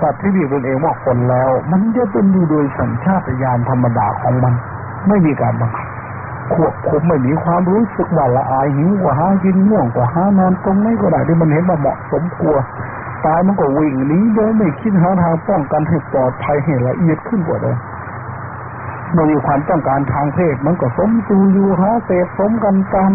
S2: สัตว์ที่มีตนเองว่าคนแล้ว มันจะเป็นอยู่โดยสัญชาตญาณธรรมดาของมัน ไม่มีการบังคับควบคุมไม่มีความรู้สึกว่าละอายหิวกว่าหากินง่วงกว่าหานอนตรงไหนก็ได้ที่มันเห็นมาเหมาะสมกลัวตายมันก็วิ่งหนีโดยไม่คิดหาทางป้องกันให้ปลอดภัยให้ละเอียดขึ้นกว่าเดิมมันมีความต้องการทางเพศมันก็สมสู่อยู่หาเสพสมกันตาม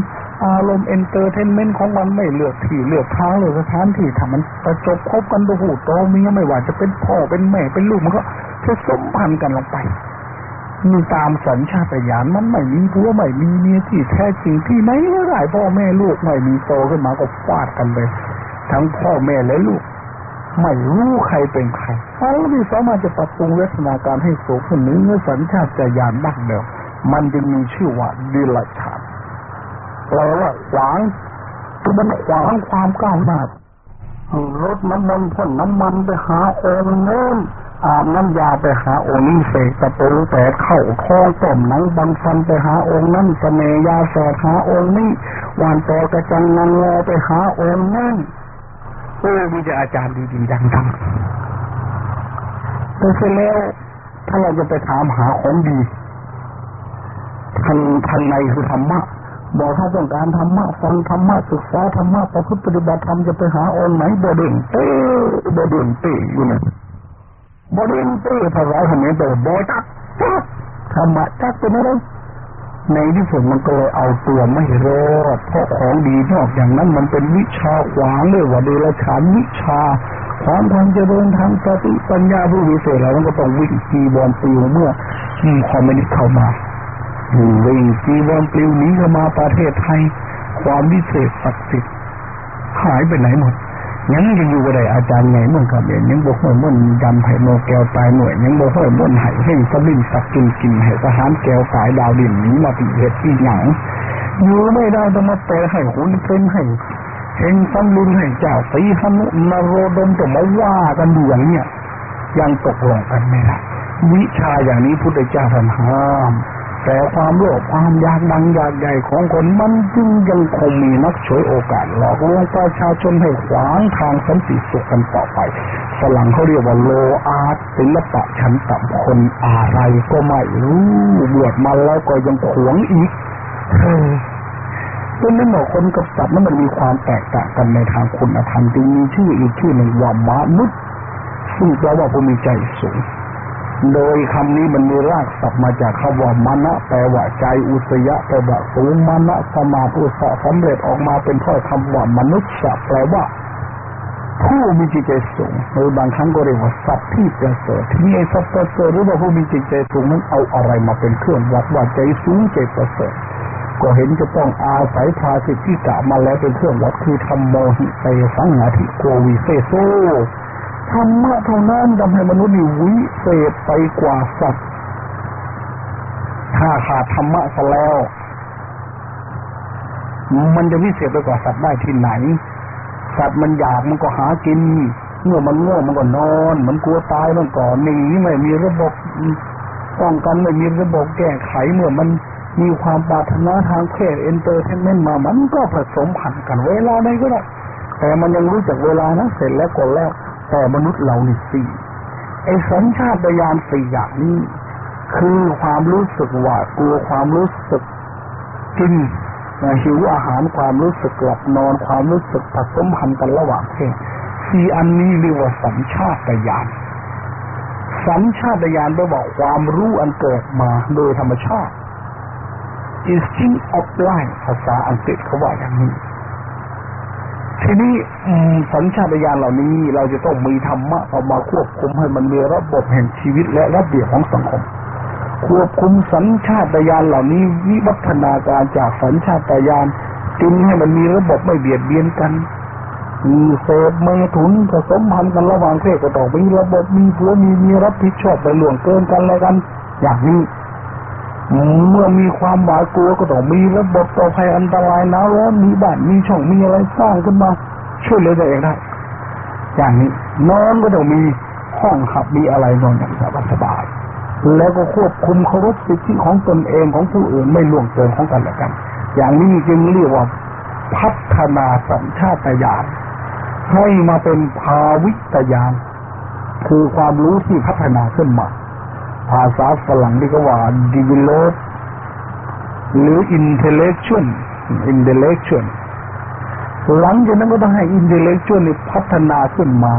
S2: อารมณ์ entertainment ของมันไม่เลือกที่เลือกทางเลือกสถานที่ถ้ามันประจบคบกันดูหูโตเมียไม่ว่าจะเป็นพ่อเป็นแม่เป็นลูกมันก็ผสมพันธุ์กันลงไปมีตามสัญชาตญาณมันไม่มีผัวไม่มีเมียที่แท้จริงที่ไหนก็ได้พ่อแม่ลูกไม่มีโตขึ้นมาก็ฟาดกันไปทั้งพ่อแม่และลูก ไม่รู้ใครเป็นใครเขาที่สามารถจะปรับปรุงวัฒนาการให้สูงขึ้นเนื้อสัญชาตญาณดั้งเดิมมันจึงมีชื่อว่าดิลฉาน แปลว่าขวางคือมันขวางความก้าวหน้ารถน้ำมันพ่นน้ำมันไปหาองค์โน้นอาบน้ำยาไปหาองค์นี้เสกตะปูแตกเข้าคลองต้มหนังบังฟันไปหาองค์นั้นเสน่ยาแสกหาองค์นี้วานตอกระจังนังงอไปหาองค์นั้นโอ้มีแต่อาจารย์ดีๆดังๆแต่เสร็จแล้วถ้าเราจะไปถามหาของดีทางทางในคือธรรมะ บอกถ้าต้องการธรรมะฟังธรรมะศึกษาธรรมะประพฤติปฏิบัติธรรมจะไปหาองค์ไหนบด่นเต้บด่นเต้อยู่นะบด่นเต้ภาษาเขมรแปลว่าบจักจักธรรมะจักเป็นอะไรในที่สุดมันก็เลยเอาตัวไม่รอดเพราะของดีนอกอย่างนั้นมันเป็นวิชาขวางเลยว่าเดรัจฉานวิชาความทางเจริญทางสติปัญญาผู้วิเศษเราก็ต้องวิ่งจีบอลปิวเมื่อคอมมิวนิสต์เข้ามา วิ่งจีวรปลิวนี้เข้ามาประเทศไทย ความวิเศษศักดิ์สิทธิ์หายไปไหนหมดยังจะอยู่กับใดอาจารย์ไงมื่อกับเองยังบอกว่ามันยำไผ่โมแก้วตายหน่วยยังบอกว่ามันไห่เฮงสลิมสักกินกินไห่ทหารแก้วตายดาวดินนี้มาปีเหตุที่หยังอยู่ไม่ได้ต้องมาแต่ให้หุ่นเป็นให้เฮงสัมลุนให้เจ้าตีหนุนโรดมจะมาว่ากันอย่างเนี้ยยังตกลงกันไม่ได้วิชาอย่างนี้พุทธเจ้าท่านห้าม แต่ความโลภความอยากดังอยากใหญ่ของคนมันจึงยังคงมีนักฉวยโอกาสหลอกลวงประชาชนให้ขวางทางสันติสุขกันต่อไปฝรั่งเขาเรียกว่าโลอาร์ตศิลปะชั้นต่ำคนอะไรก็ไม่รู้เบือดมาแล้วก็ยังขวงอีกเฮ้ยเป็นนั่นหรอคนกับสัตว์นั้นมันมีความแตกต่างกันในทางคุณธรรมจึงมีชื่ออีกชื่อหนึ่งว่ามนุษย์ซึ่งแปลว่าผู้มีใจสูง โดยคำนี้มันมีรากศัพท์มาจากคำว่ามณะแปลว่าใจอุสยะแปลว่าสูงมณะสมาธิสะสำเร็จออกมาเป็นถ้อยคำว่ามนุษย์แปลว่าผู้มีจิตใจสูงหรือบางครั้งก็เรียกว่าสัตว์ที่ประเสริฐที่ไอ้สัตว์ประเสริฐหรือว่าผู้มีจิตใจสูงนั้นเอาอะไรมาเป็นเครื่องวัดว่าใจสูงใจประเสริฐก็เห็นจะต้องอาศัยภาสิทธิกะมาแล้วเป็นเครื่องวัดคือธรรมโมหิเตสังหาธิโกวิเซโซ ธรรมะเท่านั้นทำให้มนุษย์นี่วิเศษไปกว่าสัตว์ ถ้าขาดธรรมะซะแล้ว มันจะวิเศษไปกว่าสัตว์ได้ที่ไหน สัตว์มันอยากมันก็หากิน เมื่อมันง่วงมันก็นอน มันกลัวตายมันก่อนหนีไม่มีระบบป้องกันไม่มีระบบแก้ไขเมื่อมันมีความปรารถนาทางเพศ entertainment มา มันก็ผสมพันธุ์กันเวลาไหนก็ได้ แต่มันยังรู้จักเวลานะ เสร็จแล้วก็แล้ว ต่อมนุษย์เรานี่สี่ไอ้สัญชาตญาณสี่อย่างนี้ คือความรู้สึกหวาดกลัวความรู้สึกกินหิวอาหารความรู้สึกหลับนอนความรู้สึกผสมพันธุ์กันระหว่างเพศสี่อันนี้เรียกว่าสัญชาตญาณสัญชาตญาณแปลว่าความรู้อันเกิดมาโดยธรรมชาติ instinct of life ภาษาอังกฤษเขาว่าอย่างนี้ ทีนี้สัญชาตญาณเหล่านี้เราจะต้องมีธรรมะเอามาควบคุมให้มันมีระบบแห่งชีวิตและระเบียบของสังคม ควบคุมสัญชาตญาณเหล่านี้ วิวัฒนาการจากสัญชาตญาณจึงให้มันมีระบบไม่เบียดเบียนกันมีเสพเมถุนผสมพันธ์กันระหว่างเพศก็ต้องมีระบบมีผัวมีมีรับผิดชอบไปล่วงเกินกันอะไรกัน อย่างนี้ เมื่อมีความหวาดกลัวก็ต้องมีระบบต่อภัยอันตรายนะแล้วมีบ้านมีช่องมีอะไรสร้างขึ้นมา ช่วยเหลือตัวเองได้อย่างนี้นอนก็ต้องมีห้องขับมีอะไรนอนอย่างสบายสบายแล้วก็ควบคุมเคารพสิทธิของตนเองของผู้อื่นไม่ล่วงเกินของกันและกัน อย่างนี้จึงเรียกว่าพัฒนาสัญชาตญาณให้มาเป็นภาวิตญาณคือความรู้ที่พัฒนาขึ้นมา ภาษาฝรั่งที่เขาว่า develop หรือ intellectual intellectual หลังจากนั้นก็ต้องให้ intellectual นี่พัฒนาขึ้นมา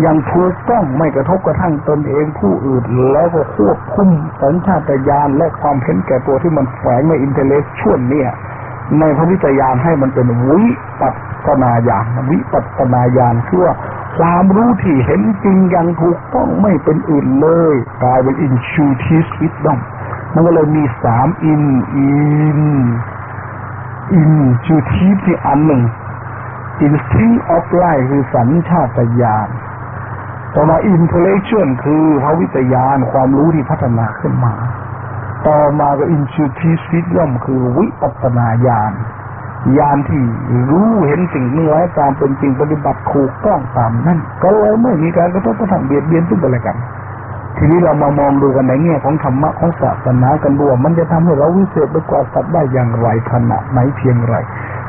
S2: อย่างถูกต้องไม่กระทบกระทั่งตนเองผู้อื่น แล้วก็ควบคุมสัญชาตญาณและความเห็นแก่ตัวที่มันแฝงใน intellectual เนี่ย ในพระวิจยานให้มันเป็นวิปัสนาญาณวิปัสสนาญาณคือว่า ความรู้ที่เห็นจริงอย่างถูกต้องไม่เป็นอื่นเลยกลายเป็น intuitive wisdom มันก็เลยมีสาม in in intuitive ที่อันหนึ่ง instinct of life คือสัญชาตญาณต่อมา intellectual คือพระวิทยานความรู้ที่พัฒนาขึ้นมา ต่อมาก็ intuitive wisdom คือวิปัสนาญาณ ญาณที่รู้เห็นสิ่งนี้ไว้ตามเป็นจริงปฏิบัติถูกต้องตามนั่นก็เลยไม่มีการกระทบกระทั่งเบียดเบียนซึ่งกันและกัน ทีนี้เรามามองดูกันในแง่ของธรรมะของศาสนากันดูว่ามันจะทำให้เราวิเศษไปกว่าสัตว์ได้อย่างไรขนาดไหนเพียงไร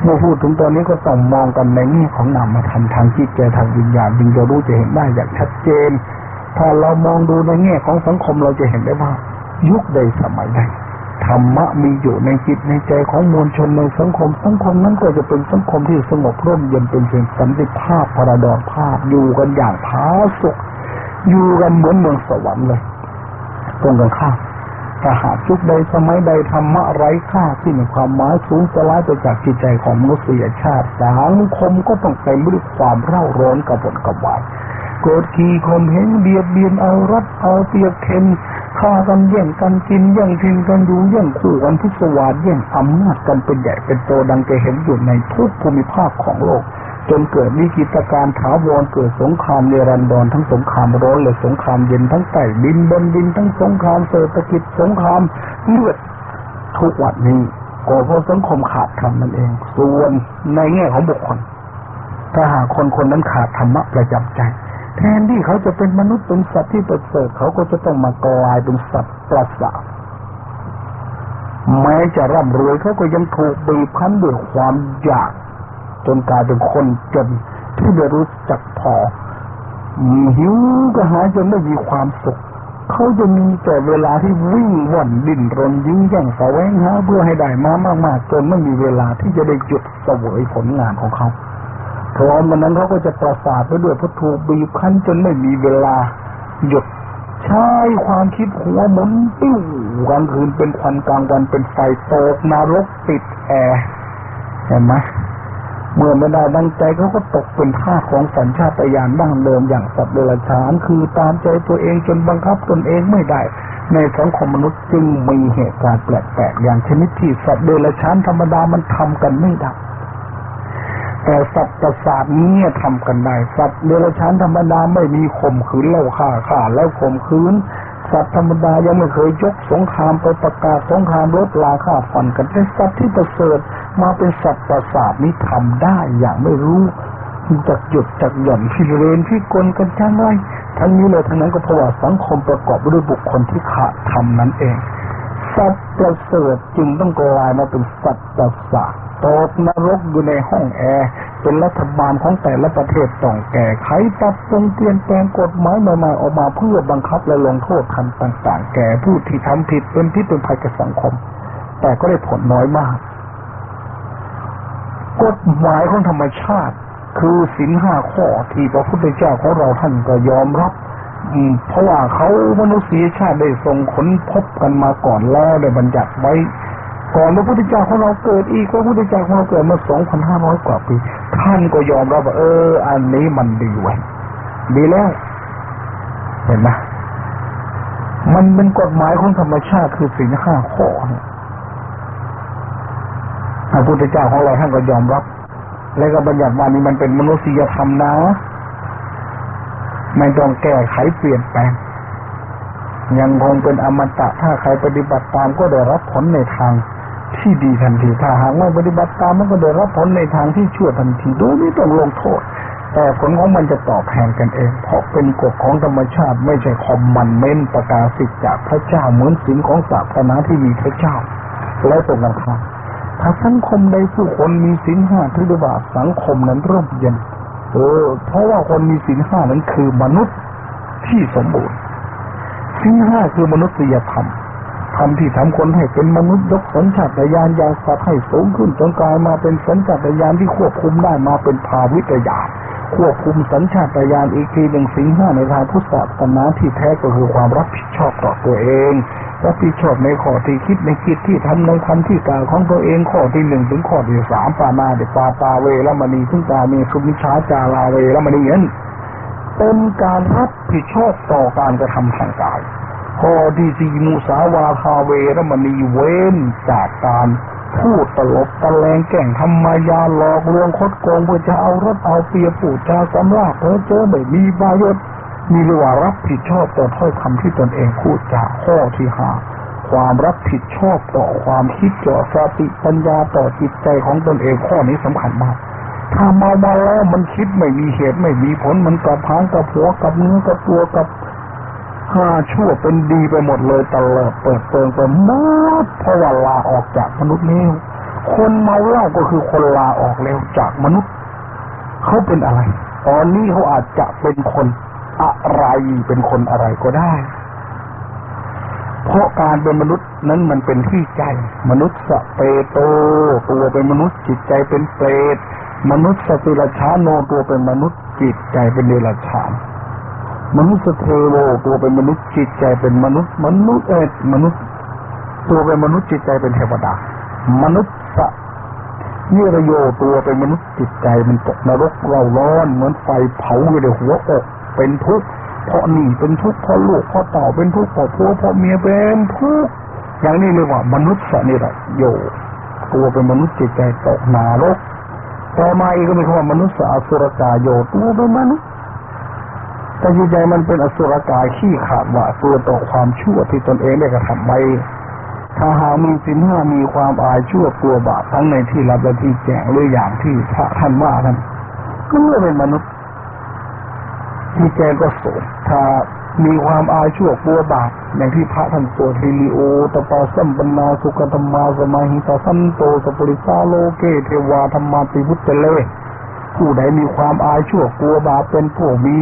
S2: เมื่อพูดถึงตอนนี้ก็ต้องมองกันในแง่ของนามธรรมทางจิตใจทางวิญญาณจึงจะรู้จะเห็นได้อย่างชัดเจน ถ้าเรามองดูในแง่ของสังคมเราจะเห็นได้ว่า ยุคใดสมัยใด ธรรมะมีอยู่ในจิตในใจของมวลชนในสังคม สังคมนั้นก็จะเป็นสังคมที่สงบร่มเย็นเป็นเพียงสันติภาพพระดอนภาพอยู่กันอย่างผาสุกอยู่กันเหมือนเมืองสวรรค์เลยตรงกันข้ามถ้าหากยุคใดสมัยใดธรรมะไร้ค่าที่มีความหมายสูงสลายไปจากจิตใจของมนุษยชาติสังคมก็ต้องเต็มไปด้วยความเร่าร้อนกระบฏกระวาย โกรธขี่ข่มเหงเบียดเบียนเอารัดเอาเปรียบเค็นฆ่ากันแย่งกันกินแย่งชิงกันอยู่แย่งคู่กันพิศวาสแย่งอำนาจกันเป็นใหญ่เป็นโตดังจะเห็นอยู่ในทุกภูมิภาคของโลก จนเกิดวิกฤตการถาวรเกิดสงครามเนรันดรทั้งสงครามร้อนและสงครามเย็นทั้งใต้ดินบนดินทั้งสงครามเศรษฐกิจสงครามเลือดทุกวันนี้ก็เพราะสังคมขาดธรรมนั่นเอง ส่วนในแง่ของบุคคล ถ้าหากคนคนนั้นขาดธรรมะประจำใจ แทนที่เขาจะเป็นมนุษย์เป็นสัตว์ที่ประเสริฐเขาก็จะต้องมากลายเป็นสัตว์ประสาทแม้จะร่ำรวยเขาก็ยังถูกบีบคั้นด้วยความอยาก จนกลายเป็นคนจนที่ไม่รู้จักพอมีหิวก็หายจนไม่มีความสุขเขาจะมีแต่เวลาที่วิ่งว่อนดิ้นรนยิ่งแย่งแสวงหาเพื่อให้ได้มามากๆจนไม่มีเวลาที่จะได้หยุดเสวยผลงานของเขา พร้อมมันนั้นเขาก็จะประสาทไปด้วยเพราะถูกบีบคั้นจนไม่มีเวลา หยุดใช้ความคิดหัวหมุนติ้วกลางคืนเป็นควันกลางวันเป็นไฟโตกนรกติดแอร์เห็นไหมเมื่อไม่ได้ดังใจเขาก็ตกเป็นท่าของสัญชาตญาณดั้งเดิมอย่างสัตว์เดรัจฉาน คือตามใจตัวเองจนบังคับตนเองไม่ได้ ในสังคมมนุษย์จึงมีเหตุการณ์แปลกๆอย่างชนิดที่สัตว์เดรัจฉานธรรมดามันทำกันไม่ได้ แต่สัตว์ประสาทนี้ทำกันได้ สัตว์เดรัจฉานธรรมดาไม่มีข่มขืนเล่าฆ่าฆ่าแล้วข่มขืน สัตว์ธรรมดายังไม่เคยยกสงครามไปประกาศสงครามรบลาฆ่าฟันกันแต่สัตว์ที่ประเสริฐมาเป็นสัตว์ประสาทนี้ทำได้อย่างไม่รู้จักหยุดจักหย่อนพิเรนพิกลกันจังไรทั้งนี้เลยทั้งนั้นก็เพราะว่าสังคมประกอบด้วยบุคคลที่ขาดธรรมนั้นเอง สัตว์ประเสริฐจึงต้องกลายมาเป็นสัตว์ประสาทตกนรกอยู่ในห้องแอร์เป็นรัฐบาลของแต่ละประเทศต้องแก้ไขปรับปรุงเปลี่ยนแปลงกฎหมายใหม่ๆออกมาเพื่อบังคับและลงโทษทันต่าง ๆ แก่ผู้ที่ทำผิดเป็นพิษเป็นภัยกับสังคม แต่ก็ได้ผลน้อยมาก กฎหมายของธรรมชาติ คือสินห้าข้อที่พระพุทธเจ้าของเราท่านก็ยอมรับ อืม เพราะว่าเขามนุษยชาติได้ทรงค้นพบกันมาก่อนแล้วได้บัญญัติไว้ ก่อนพระพุทธเจ้าของเราเกิดอีกพระพุทธเจ้าของเราเกิดมาสองพันห้าร้อยกว่าปีท่านก็ยอมรับว่าเออ อันนี้มันดีไว้ดีแล้ว เห็นไหมมันเป็นกฎหมายของธรรมชาติคือสิ่งห้าข้อเนี่ยพระพุทธเจ้าของเราท่านก็ยอมรับ แล้วก็บัญญัติว่านี่มันเป็นมนุษยธรรมนะ ไม่ต้องแก้ไขเปลี่ยนแปลง ยังคงเป็นอมตะถ้าใครปฏิบัติตามก็ได้รับผลในทางที่ดีทันทีถ้าหากไม่ปฏิบัติตามมันก็ได้รับผลในทางที่ชั่วทันทีโดยไม่ต้องลงโทษ แต่ผลของมันจะตอบแทนกันเอง เพราะเป็นกฎของธรรมชาติไม่ใช่คอมมันเมนประกาศสิทธิ์จากพระเจ้าเหมือนสิ่งของศาสนาที่มีพระเจ้า และตรงกันข้ามถ้าสังคมใดผู้คนมีศีลห้าถือว่าสังคมนั้นร่มเย็น เออเพราะว่าคนมีศีลห้านั้นคือมนุษย์ที่สมบูรณ์ศีลห้าคือมนุษยธรรมทำที่ทำคนให้เป็นมนุษย์ยกสัญชาตญาณยาสัตว์ให้สูงขึ้นจนกลายมาเป็นสัญชาตญาณที่ควบคุมได้มาเป็นภาวิตญาณ ควบคุมสัญชาตญาณอีกทีหนึ่งสิ่งห้าในทางพุทธศาสนาที่แท้ก็คือความรับผิดชอบต่อตัวเองรับผิดชอบในข้อที่คิดในคิดที่ทำในคำที่กล่าวของตัวเองข้อที่หนึ่งถึงข้อที่สามปานาเดปาตาเวแลมณีซึ่งตามีสุมิชาจาลาเวแลมณีนั้นเป็นการรับผิดชอบต่อการกระทำทางกายข้อที่สี่มุสาวาทาเวแลมณีเว้นจากการ พูดตลบตะแลงแก่งทำมายาหลอกลวงคดโกงเพื่อจะเอารถเอาเปียบผู้จาสำราบเพ้อเจ้อไม่มีประโยชน์มีเรียกว่ารับผิดชอบต่อถ้อยคำที่ตนเองพูดจากข้อที่ห้าความรับผิดชอบต่อความคิดต่อสติปัญญาต่อจิตใจของตนเองข้อนี้สำคัญมาก ถ้าเมามาแล้วมันคิดไม่มีเหตุไม่มีผลมันกับพางกับหัวกับเนื้อกับตัวกับาชั่วเป็นดีไปหมดเลยตลอดเปิดเปิงไปหมดเพราะว่าลาออกจากมนุษย์นี้คนเมาเหล้าก็คือคนลาออกแล้วจากมนุษย์เขาเป็นอะไร ตอนนี้เขาอาจจะเป็นคนอะไรเป็นคนอะไรก็ได้ เพราะการเป็นมนุษย์นั้นมันเป็นที่ใจ มนุษย์สเปโตตัวเป็นมนุษย์จิตใจเป็นเปรตมนุสสติรัจฉาโนตัวเป็นมนุษย์จิตใจเป็นเดรัจฉาน มนุสสเทโวตัวเป็นมนุษย์จิตใจเป็นมนุษย์ มนุษย์เอมนุษย์ ตัวเป็นมนุษย์จิตใจเป็นเทวดา มนุษย์สนิรโยตัวเป็นมนุษย์จิตใจมันตกนรกเราร้อน เหมือนไฟเผาอยู่ในหัวอกเป็นทุกข์เพราะหนี่เป็นทุกข์เพราะลูกเพราะต่าเป็นทุกข์เพราะผัวเพราะเมียเป็นทุกข์อย่างนี้เรียกว่ามนุษย์สนิรโยตัวเป็นมนุษย์จิตใจตกนรกต่อมาอีกก็มีคำว่ามนุษย์อสุรกายโยตัวเป็นมนุษย์ แต่จิตใจมันเป็นอสุรกายขี้ขาดว่าตัวต่อความชั่วที่ตนเองได้กระทำไปถ้าหามีศีลห้ามีความอายชั่วกลัวบาปทั้งในที่ลับและที่แจ้งหรืออย่างที่พระท่านว่าท่านก็เมื่อเป็นมนุษย์ที่แจ้งก็โสดถ้ามีความอายชั่วกลัวบาปอย่างที่พระท่านสวดหิริโอตตัปปะสัมปันนาสุกกธัมมะสมาหิตาสันโต สัปปุริสาโลเกเทวธัมมาติ วุจจเรผู้ใดมีความอายชั่วกลัวบาปเป็นผู้มี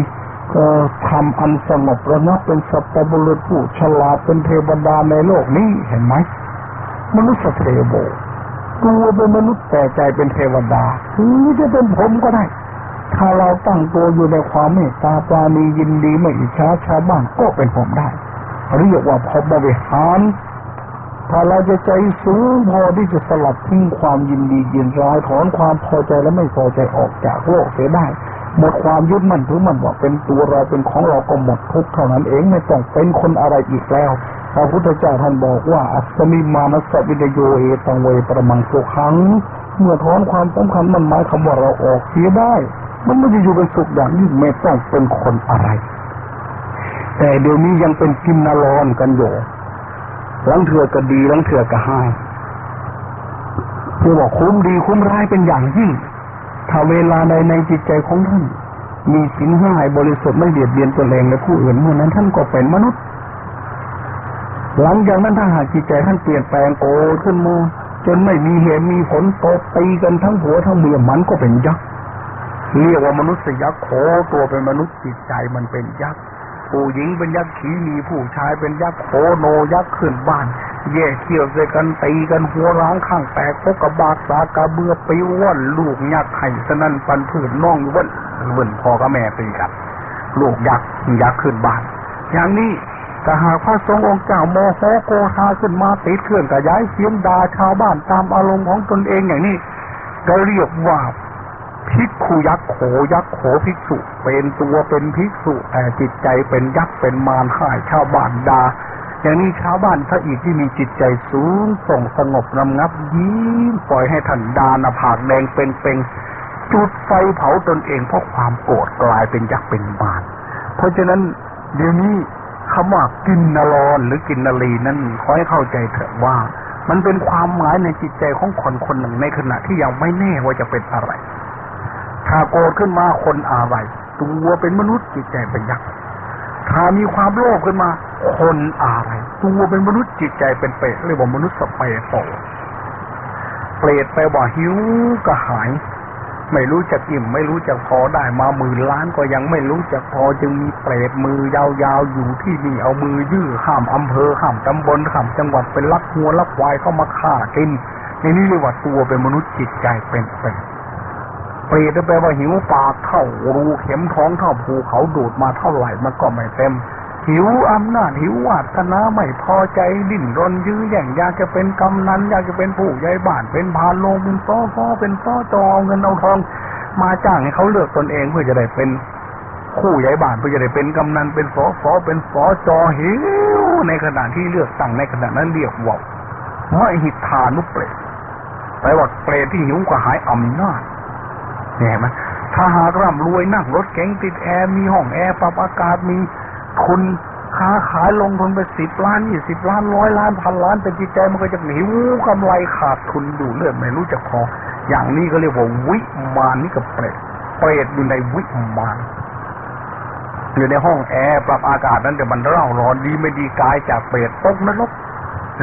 S2: ธรรมอันสงบระงับเป็นสัปบุรุษผู้ฉลาดเป็นเทวดาในโลกนี้เห็นไหมมนุษย์เทโบตัวเป็นมนุษย์แต่ใจเป็นเทวดาหรือจะเป็นผมก็ได้ ถ้าเราตั้งตัวอยู่ในความเมตตาปราณียินดีไม่อิจฉาชาวบ้านก็เป็นผมได้เรียกว่าพอบริหารถ้าเราจะใจสูงพอที่จะสลัดทิ้งความยินดียินร้ายถอนความพอใจและไม่พอใจออกจากโลกเสียได้ หมดความยึดมั่นถือมั่นว่าเป็นตัวเราเป็นของเราก็หมดทุกข์เท่านั้นเองไม่ต้องเป็นคนอะไรอีกแล้วพระพุทธเจ้าท่านบอกว่าอัศมิมานัสวินโยเอตังเวประมังสุขัง เมื่อถอนความสำคัญมันหมายคำว่าเราออกเสียได้ มันไม่จะอยู่เป็นสุขอย่างยิ่งไม่ต้องเป็นคนอะไร แต่เดี๋ยวนี้ยังเป็นกินนารอนกันอยู่ลังเถื่อก็ดีลังเถื่อก็ให้ที่บอกคุ้มดีคุ้มร้ายเป็นอย่างยิ่ง ถ้าเวลาใดในจิตใจของท่าน มีสินห้าบริสุทธิ์ไม่เบียดเบียนตัวเองและผู้อื่นเมื่อนั้นท่านก็เป็นมนุษย์ หลังจากนั้นถ้าหากจิตใจท่านเปลี่ยนแปลงโตขึ้นมาจนไม่มีเหตุมีผลตบตีกันทั้งหัวทั้งเมียมันก็เป็นยักษ์เรียกว่ามนุษย์ยักษ์โคตัวเป็นมนุษย์จิตใจมันเป็นยักษ์ผู้หญิงเป็นยักษ์ขี่มีผู้ชายเป็นยักษ์โคโนยักษ์ขึ้นบ้าน แย่เขี่ยวใส่กันตีกันหัวร้างข้างแตกพกกระบาดสากระเบือไปว่อนลูกยักษ์ไข่สนั่นปันผืนน่องว่นว่นพ่อกับแม่ตีกันลูกยักษ์ยักษ์ขึ้นบ้าน อย่างนี้ถ้าหากพระสงฆ์องค์เจ้าโมโหโกธาขึ้นมาติดเครื่องกระย้ายเสียงด่าชาวบ้านตามอารมณ์ของตนเองอย่างนี้ก็เรียกว่าภิกขุยักษ์โขยักษ์โขภิกษุ เป็นตัวเป็นภิกษุแต่จิตใจเป็นยักษ์เป็นมารหายชาวบ้านดา อย่างนี้ชาวบ้านถ้าอีกที่มีจิตใจสูงส่งสงบระงับยิ้มปล่อยให้ท่านดานผากแดงเป็นเป็นจุดไฟเผาตนเองเพราะความโกรธกลายเป็นยักษ์เป็นมารเพราะฉะนั้นเดี๋ยวนี้คำว่ากินนรอนหรือกินนรีนั้นขอให้เข้าใจเถอะว่า มันเป็นความหมายในจิตใจของคนคนหนึ่งในขณะที่ยังไม่แน่ว่าจะเป็นอะไร ถ้าโกรธขึ้นมาคนอะไรตัวเป็นมนุษย์จิตใจเป็นยักษ์ ถามีความโลภขึ้นมา คนอะไรตัวเป็นมนุษย์จิตใจเป็นเปรตเรียกว่ามนุษย์สเปรตโตเปรตไปว่าหิวกระหาย ไม่รู้จักอิ่มไม่รู้จักพอได้มาหมื่นล้านก็ยังไม่รู้จักพอจึงมีเปรตมือยาวๆอยู่ที่นี่เอามือยื่อข้ามอำเภอข้ามตำบลข้ามจังหวัดเป็นลักหัวลักควายเข้ามาฆ่ากินในนี้เรียกว่าตัวเป็นมนุษย์จิตใจเป็นเปรต ปรตแปลว่าหิวปากเข้ารูเข็มท้องเท่าภูเขาดูดมาเท่าไหร่มันก็ไม่เต็ม หิวอำนาจหิววาสนาไม่พอใจดิ้นรนยื้อแย่งอยากจะเป็นกำนันอยากจะเป็นผู้ใหญ่บ้านเป็นพานโลงเป็นซ้อซ้อเป็นซ้อจอเอาเงินเอาทอง มาจ้างให้เขาเลือกตนเองเพื่อจะได้เป็นผู้ใหญ่บ้านเพื่อจะได้เป็นกำนันเป็นสอสอเป็นสอจอหิวในขณะที่เลือกตั้งในขณะนั้นเรียกว่าไม่หิทานุเปรตแปลว่าเปรตที่หิวก็หายอำนาจ เห็นไหมถ้าหากร่ำรวยนั่งรถเก๋งติดแอร์มีห้องแอร์ปรับอากาศมีทุนค้าขายลงทุนไปสิบล้านยี่สิบล้านร้อยล้านพันล้านแต่จิตใจมันก็จะหิวกำไรขาดทุนอยู่เรื่อยไม่รู้จะพอ อย่างนี้ก็เรียกว่าวิมานนี่กับเปรตเปรตอยู่ในวิมานอยู่ในห้องแอร์ปรับอากาศนั้นแต่มันเร่าร้อนดีไม่ดีกายจากเปรตตกนรก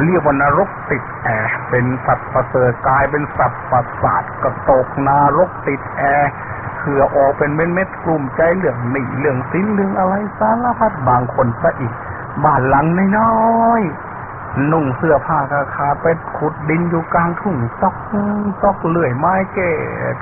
S2: เรียกว่านรกติดแอร์เป็นสัตว์ประเสริฐกายเป็นสัตว์ประสาทก็ตกนรกติดแอร์เขื่อออกเป็นเม็ดเม็ดกลุ่มใจเรื่องหนีเรื่องสิ้นเรื่องอะไรสารพัดบางคนซะอีกบ้านหลังน้อยนุ่งเสื้อผ้าขาขาไปขุดดินอยู่กลางทุ่งซอกซอกเลื่อยไม้แก่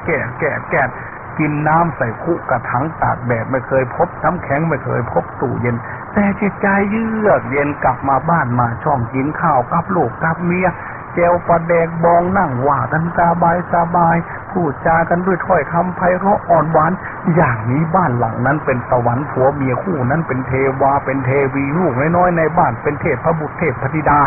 S2: แก่แก่แก่กิ กินน้ำใส่คุกระถังตากแดดไม่เคยพบน้ำแข็งไม่เคยพบตู้เย็น แต่จิตใจเยือกเย็นกลับมาบ้านมาช่องกินข้าวกับลูกกับเมียเจวประแดกบองนั่งว่ากันสบายสบายพูดจากันด้วยถ้อยคำไพเราะอ่อนหวาน อย่างนี้บ้านหลังนั้นเป็นสวรรค์ผัวเมียคู่นั้นเป็นเทวาเป็นเทวีลูกน้อยๆในบ้านเป็นเทพพระบุตรเทพพธิดา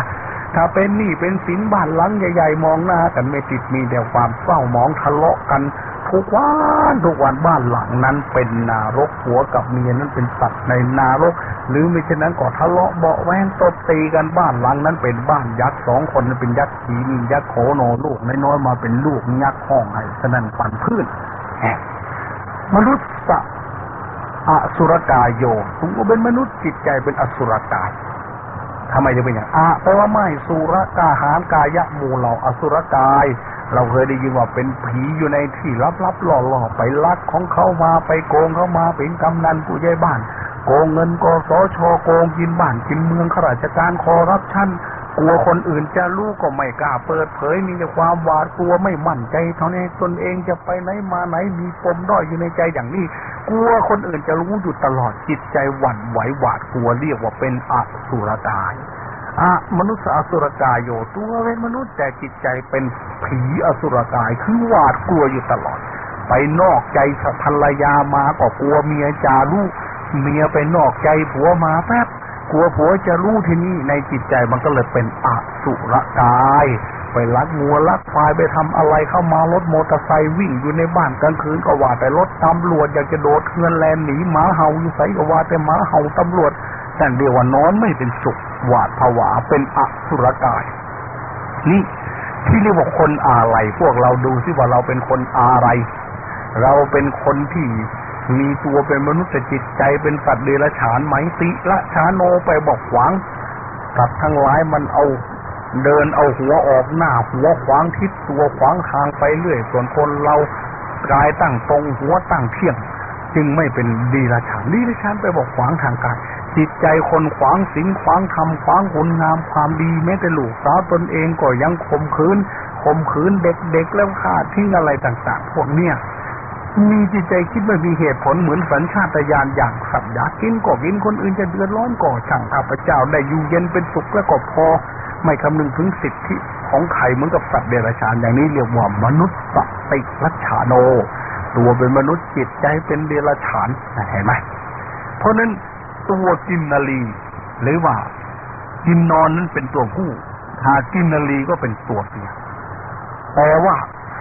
S2: ถ้าเป็นหนี้เป็นสินบ้านหลังใหญ่ๆมองหน้ากันไม่ติดมีแต่ความเศร้ามองทะเลาะกันทุกวันทุกวันบ้านหลังนั้นเป็นนารกผัวกับเมียนั้นเป็นสัตว์ในนารก หรือไม่เช่นนั้นก็ทะเลาะเบาแวงตบตีกันบ้านหลังนั้นเป็นบ้านยักษ์สองคนนั้นเป็นยักษ์ขีนยักษ์โขโนลูกน้อยๆมาเป็นลูกยักษ์ห้องไห้ฉนั้นปันพื้นมนุษย์สะอสุรกายโยตัวเป็นมนุษย์จิตใจเป็นอสุรกาย ทำไมจะเป็นอย่างอะแปลว่าไม่สุรกาหารกายะมูเหล่าอสุรกาย เราเคยได้ยินว่าเป็นผีอยู่ในที่ลับๆหล่อๆไปลักของเขามาไปโกงเขามาเป็นกำนันผู้ใหญ่บ้าน โกงเงินกสชโกงกินบ้านกินเมืองข้าราชการคอรับชัน กลัวคนอื่นจะรู้ก็ไม่กล้าเปิดเผย มีแต่ความหวาดกลัวไม่มั่นใจเท่านี้ตนเองจะไปไหนมาไหนมีปมด้อยอยู่ในใจอย่างนี้ กลัวคนอื่นจะรู้อยู่ตลอดจิตใจหวั่นไหวหวาดกลัวเรียกว่าเป็นอสุรกายอะมนุษย์อสุรกายโยตัวเป็นมนุษย์แต่จิตใจเป็นผีอสุรกาย คือหวาดกลัวอยู่ตลอด ไปนอกใจภรรยามาก็กลัวเมียจาลูกเมียไปนอกใจผัวมาแป๊บ กลัวผัวจะรู้ที่นี่ในจิตใจมันก็เลยเป็นอสุรกาย ไปลักงัวลักควายไปทำอะไรเข้ามารถมอเตอร์ไซค์วิ่งอยู่ในบ้านกลางคืนก็ว่าแต่รถตำรวจอยากจะโดดเฮือนแลนหนีหมาเห่าอยู่ใส่ก็ว่าแต่หมาเห่าตำรวจแต่เดียวว่านอนไม่เป็นสุขหวาดผวาเป็นอสุรกาย นี่ที่เรียกว่าคนอะไรพวกเราดูซิว่าเราเป็นคนอะไร เราเป็นคนที่ มีตัวเป็นมนุษย์จิตใจเป็นสัตว์เดรัจฉานไหมติละชาโนไปบอกขวางสัตว์ทั้งหลายมันเอาเดินเอาหัวออกหน้าหัวขวางทิศตัวขวางทางไปเรื่อย ส่วนคนเรากายตั้งตรงหัวตั้งเที่ยง จึงไม่เป็นดีละฉานดีละฉานไปบอกขวางทางกายจิตใจคนขวางสิ่งขวางธรรมขวางคุณงามความดีแม้แต่ลูกสาวตนเองก็ยังข่มขืนข่มขืนเด็กๆแล้วฆ่าทิ้งอะไรต่าง ๆ พวกเนี้ย มีจิตใจคิดไม่มีเหตุผลเหมือนสัญชาตญาณอย่างสัตว์อยากกินก็กินคนอื่นจะเดือดร้อนก็ช่างข้าพเจ้าได้อยู่เย็นเป็นสุขแล้วก็พอ ไม่คำนึงถึงสิทธิของใครเหมือนกับสัตว์เดรัจฉานอย่างนี้เรียกว่ามนุษย์สติรัชาโน ตัวเป็นมนุษย์จิตใจเป็นเดรัจฉานเห็นไหมเพราะนั้นตัวกินนาลีหรือว่ากินนอนนั้นเป็นตัวผู้ถ้ากินนาลีก็เป็นตัวเมียแปลว่า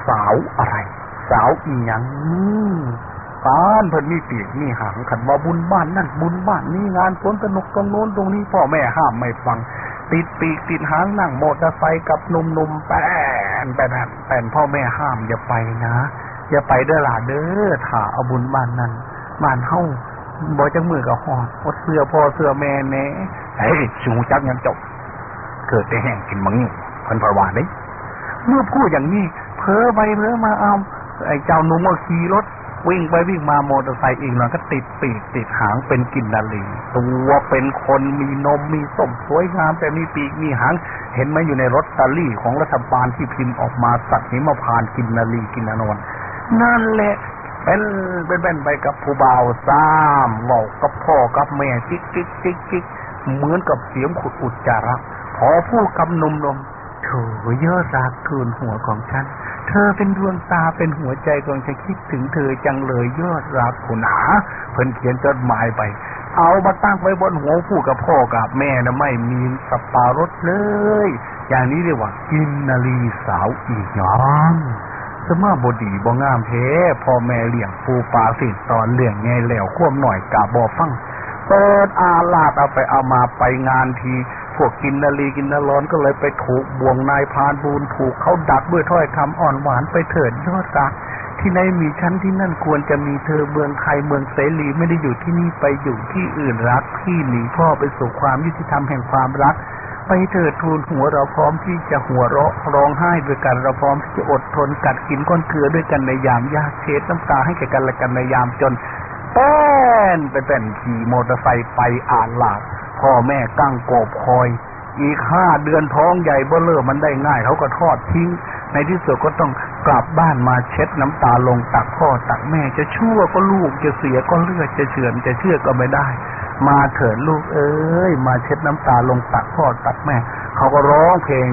S2: สาวอะไร สาวอีหยังบ้านเพิ่นมีปีกมีหางขันว่าบุญบ้านนั่นบุญบ้านนี่งานสวนสนุกตรงโน้นตรงนี้พ่อแม่ห้ามไม่ฟัง ติดปีกติดหางนั่งมอเตอร์ไซค์กับหนุ่มๆแป้นแป้นแป้นพ่อแม่ห้ามอย่าไปนะ อย่าไปเด้อหล่ะเด้อถ้าเอาบุญบ้านนั้นบ้านเฮาบ่จังมือกับหอดอดเสื้อพ่อเสื้อแม่แน่เฮ้ยชูจักยังจบเกิดแต่แห้งกินมังเพิ่นพรวาได้เมื่อพูดอย่างนี้เพ้อไปเพ้อมาเอา ไอ้เจ้าหนุ่มก็ขี่รถวิ่งไปวิ่งมาโมอเตอร์ไซค์อีกหน่อยก็ติดปีกติดหางเป็นกินนาลีตัวเป็นคนมีนมมีส้มสวยงามแต่มีปีกมีหาง เห็นไหมอยู่ในรถตาลี่ของรัฐบาลที่พิมพ์ออกมาสัตว์หิมพานกินนาลีกินนานนนั่นแหละเป็นเป็นเป็นไปกับผู้บ่าวซ้ำบอกกับพ่อกับแม่จิกจิกจิกจิกเหมือนกับเสียงขุดอุจจาระพอพูดกับนมนมเธอเยอดรักทูนหัวของฉัน เธอเป็นดวงตาเป็นหัวใจของฉันคิดถึงเธอจังเลยยอดรักคุณหาเพิ่นเขียนจดหมายไป เอามาตั้งไว้บนหัวผู้กับพ่อกับแม่นะไม่มีสปารถเลย อย่างนี้เรียกว่ากินนาลีสาวอีกย้อนสมาบดีบ่งามเพพ่อแม่เลี้ยงปูปลาสิสอนเลี้ยงไงแล้วควมหน่อยกะบ่ฟังเปิดอาลาดเอาไปเอามาไปงานที พวกกินนาลีกินนาร้อนก็เลยไปถูกบ่วงนายพานบูนถูกเขาดักด้วยถ้อยคำอ่อนหวานไปเถิดยอดกาที่ไหนมีชั้นที่นั่นควรจะมีเธอเมืองใครเมืองเสรีไม่ได้อยู่ที่นี่ไปอยู่ที่อื่นรักที่หนีพ่อไปสู่ความยุติธรรมแห่งความรัก ไปเถิดทูลหัวเราพร้อมที่จะหัวเราะร้องไห้ด้วยกันเราพร้อมที่จะอดทนกัดกินก้อนเกลือด้วยกันในยามยากเช็ดน้ำตาให้แก่กันและกันในยามจนแป้นไปเป็นขี่มอเตอร์ไซค์ไปอ่านหลาด พ่อแม่กั้งโกบคอย อีกห้าเดือนท้องใหญ่เบ้อเร่อมันได้ง่าย เขาก็ทอดทิ้ง ในที่สุดก็ต้องกลับบ้านมาเช็ดน้ำตาลงตักพ่อตักแม่จะชั่วก็ลูกจะเสียก็เลือดจะเฉือนจะเชื่อก็ไม่ได้ มาเถิดลูกเอ้ยมาเช็ดน้ำตาลงตักพ่อตักแม่ เขาก็ร้องเพลง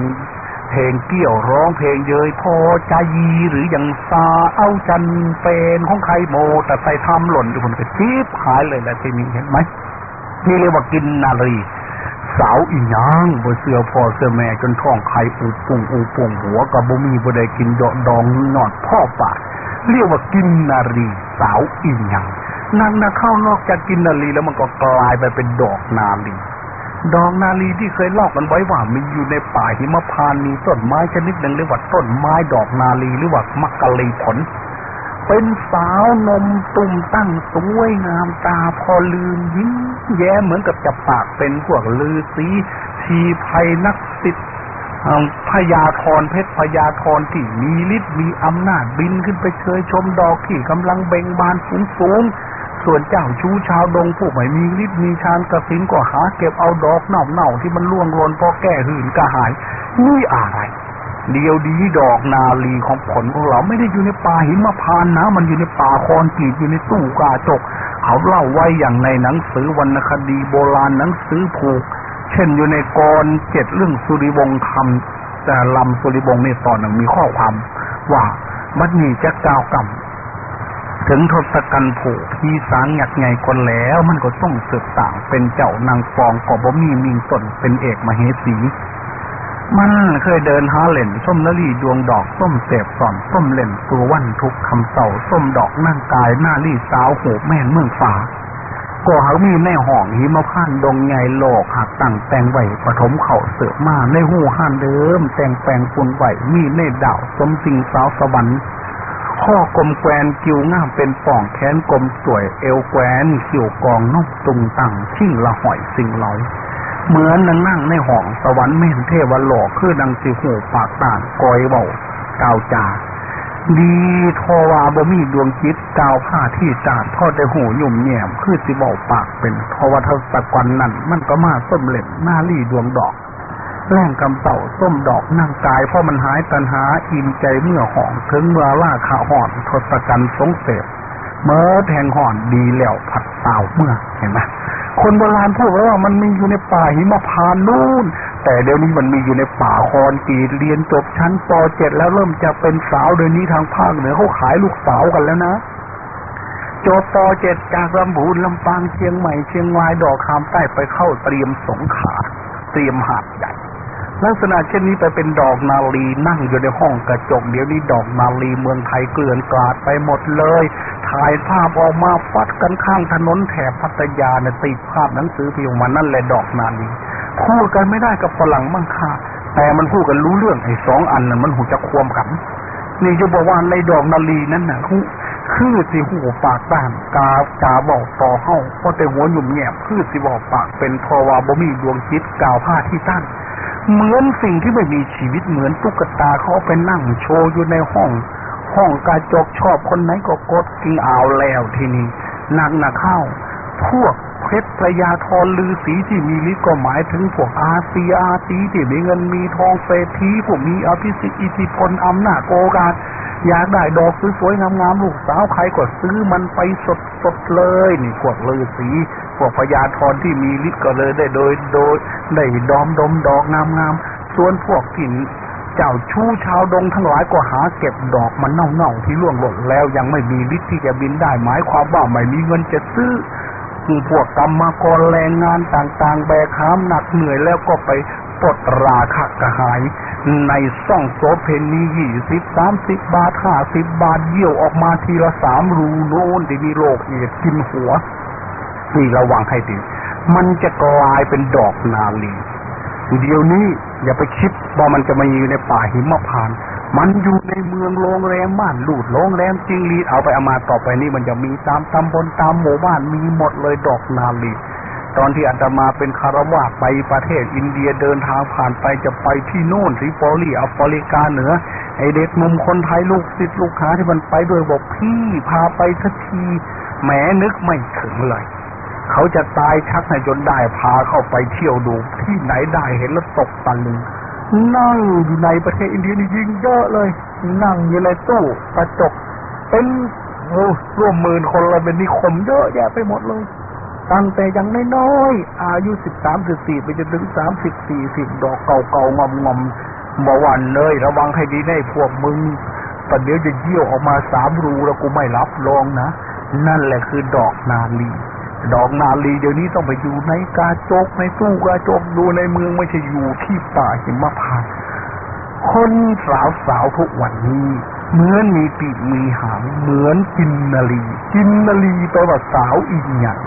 S2: เพลงเกี่ยวร้องเพลงเยยพอใจยีหรืออย่างซาเอาจันเป็นของใครโมแต่ใส่ทำหล่นอยู่บนกระชีบหายเลยแหละที่นี่เห็นไหม นี่เรียกว่ากินนารี สาวอีหยังบ่เสือพ่อเสือแม่จนท้องไข่อูปุ่งอูปุ่งหัวกับบ่มีบ่ได้กินดอกดองนอดพ่อปากเรียกว่ากินนารี สาวอีหยังนางนาเข้านอกจากกินนารีแล้วมันก็กลายไปเป็นดอกนาลีดอกนาลีที่เคยเล่ากันไว้ว่ามีอยู่ในป่าหิมพานต์มีต้นไม้ชนิดหนึ่งเรียกว่าต้นไม้ดอกนาลีหรือว่ามักกะลีผล เป็นสาวนมตุ่มตั้งสวยงามตาพอลืมยิ้มแย้เหมือนกับจะปากเป็นพวกลือสีทีภัยนักสิทธิ์พญาธรเพชรพญาธรที่มีฤทธิ์มีอำนาจบินขึ้นไปเชยชมดอกที่กำลังเบ่งบานสูงสูงส่วนเจ้าชู้ชาวดงผู้ไม่มีฤทธิ์มีชานกระสินก็หาเก็บเอาดอกเน่าๆที่มันล่วงโรนพอแก้หื่นกระหายนี่อะไร เดียวดีดอกนาลีของผลของเราไม่ได้อยู่ในป่าหิมพานนะ มันอยู่ในป่าคอนกรีตอยู่ในตู้กาจก เขาเล่าไว้อย่างในหนังสือวรรณคดีโบราณหนังสือผูก เช่นอยู่ในกรเจ็ดเรื่องสุริวงศ์คำแต่ลำสุริวงศ์ในตอนหนึ่งมีข้อความ ว่ามัดนี้จะกล่าวกำถึงทศกัณฐ์ผูกพี่สางหยักไงคนแล้วมันก็ต้องสืบต่างเป็นเจ้านางฟองกบ่มีมิงตนเป็นเอกมเหสี มันเคยเดินหาเล่นส้มละลี่ดวงดอกส้มเสบสอนส้มเล่นตัววันทุกคำเสาส้มดอกนั่งกายหน้าลี่สาวหบแม่นเมืองฟ้าก็หามีแม่ห่องหิมพานดงใหญ่โลกหักตั้งแต่งไหวปฐมเข่าเสือมาในหูห้านเดิม แต่งแปลงปุนไหวมีในดาวสมสิงสาวสวรรค์ข้อกลมแกวนกิวง่ามเป็นป่องแขนกลมสวยเอวแกวนขิวกองนกตุงตังชิ่งละหอยสิงลอย เหมือนนั่งนั่งในห้องสวรรค์แม่นเทวโลอกคือดังสิหูปากต่างกอยเบาเกาวจาดีทวาบ่มีดวงจิตกาวผ้าที่จาดทอดได้หูยุ่มแย่มคือสิเบาปากเป็นทวทศกวันนั่นมันก็มาส้มเหล่มหน้าลี่ดวงดอกแร่งกำเต่าส้มดอกนั่งกายเพราะมันหายตันหาอิ่มใจเมื่อห่องถึงเมื่อล่าขาห่อนทศกัณฐ์สงเสพเมื่อแทงห่อนดีแล้วผัดเต่าเมื่อเห็นไหม คนโบราณพูดไว้ว่ามันมีอยู่ในป่าหิมพานนู่น แต่เดี๋ยวนี้มันมีอยู่ในป่าคอนกรีตเรียนจบชั้นป .7 แล้วเริ่มจะเป็นสาวเดี๋ยวนี้ทางภาคเหนือเขาขายลูกสาวกันแล้วนะจบป .7 จากลำพูนลำปางเชียงใหม่เชียงรายดอกคำใต้ไปเข้าเตรียมสงขา เตรียมหาดใหญ่ ลักษณะเช่นนี้ไปเป็นดอกนาลีนั่งอยู่ในห้องกระจก เดี๋ยวนี้ดอกนาลีเมืองไทยเกลื่อนกลาดไปหมดเลย ถ่ายภาพออกมาฟัดกันข้างถนนแถบพัทยาเนี่ยติดภาพหนังสือพิมพ์มานั่นแหละดอกนาลีพูดกันไม่ได้กับฝรั่งมั่งค่าแต่มันพูดกันรู้เรื่องไอ้สองอันนั้นมันหูจะควมกันนี่จะบอกว่าในดอกนาลีนั้นน่ะคือคือสิหูปากด้านกากาบอกต่อเฮาเพราะแต่หัวหยุ่มแงบคือสิบอกปากเป็นทวาบ่มีดวงจิตกาวผ้าที่ตั้ง เหมือนสิ่งที่ไม่มีชีวิตเหมือนตุ๊กตาเขาไปนั่งโชว์อยู่ในห้อง ห้องกระจกชอบคนไหนก็กดกินเอาแล้วทีนี้นักหนักเข้า พวก เพชรพระยาทรลือสีที่มีฤทธิ์ก็หมายถึงพวกอาซีอาตีที่มีเงินมีทองเศรษฐีพวกมีอภิสิทธิ์อิทธิพลอำนาจโอกาสอยากได้ดอกสวยๆงามๆลูกสาวใครก็ซื้อมันไปสดๆเลยนี่พวกลือสีพวกพญาธรที่มีฤทธิ์ก็เลยได้โดยโดยได้ดอมดมดอกงามๆส่วนพวกที่เจ้าชู้ชาวดงทั้งหลายก็หาเก็บดอกมันเน่าๆที่ล่วงหล่นแล้วยังไม่มีฤทธิ์ที่จะบินได้หมายความว่าไม่มีเงินจะซื้อ คือพวกกรรมกรแรงงานต่างๆ แบกหามหนักเหนื่อยแล้วก็ไปปลดราคากระหาย ในซ่องโซเพนนี้ยี่สิบสามสิบบาทห้าสิบบาทเยี่ยวออกมาทีละสามรูโน้นที่มีโรคเอดกินหัวนี่ระวังให้ดี มันจะกลายเป็นดอกนาลี เดี๋ยวนี้อย่าไปคิดว่ามันจะมาอยู่ในป่าหิมะพาน มันอยู่ในเมืองโรงแรมบ้านลูดโรงแรมจิงลีเอาไปเอามาต่อไปนี่มันจะมีตามตำบลตามหมู่บ้านมีหมดเลยดอกนาลีตอนที่อาตมาเป็นคารวะไปประเทศอินเดียเดินทางผ่านไปจะไปที่โน่นที่ปอลีอฟริกาเหนือ ไอเด็กมุมคนไทยลูกศิษย์ลูกค้าที่มันไปด้วยบอกพี่พาไปสักทีแหมนึกไม่ถึงเลยเขาจะตายชักให้จนได้พาเข้าไปเที่ยวดูที่ไหนได้เห็นแล้วตกตะลึง นั่งอยู่ในประเทศอินเดียนี่ยิงเยอะเลย นั่งอยู่ในตู้กระจก เป็นโอ้ร่วมหมื่นคนเลยเป็นนิคมเยอะแยะไปหมดเลยตั้งแต่ยังน้อยๆอายุสิบสามสิบสี่ไปจนถึงสามสิบสี่สิบดอกเก่าๆงอมงอมบวันเลยระวังให้ดีในพวกมึงตอนเดี๋ยวจะเยี่ยวออกมาสามรูแล้วกูไม่รับรองนะ นั่นแหละคือดอกนาลี ดอกนาลีเดี๋ยวนี้ต้องไปอยู่ในกาจกในตู้กาจกดูในเมืองไม่ใช่อยู่ที่ป่าหิมพานคนสาวสาวทุกวันนี้เหมือนมีปีกมีหางเหมือนกินนาลี กินนาลีแปลว่าสาวอีหยัง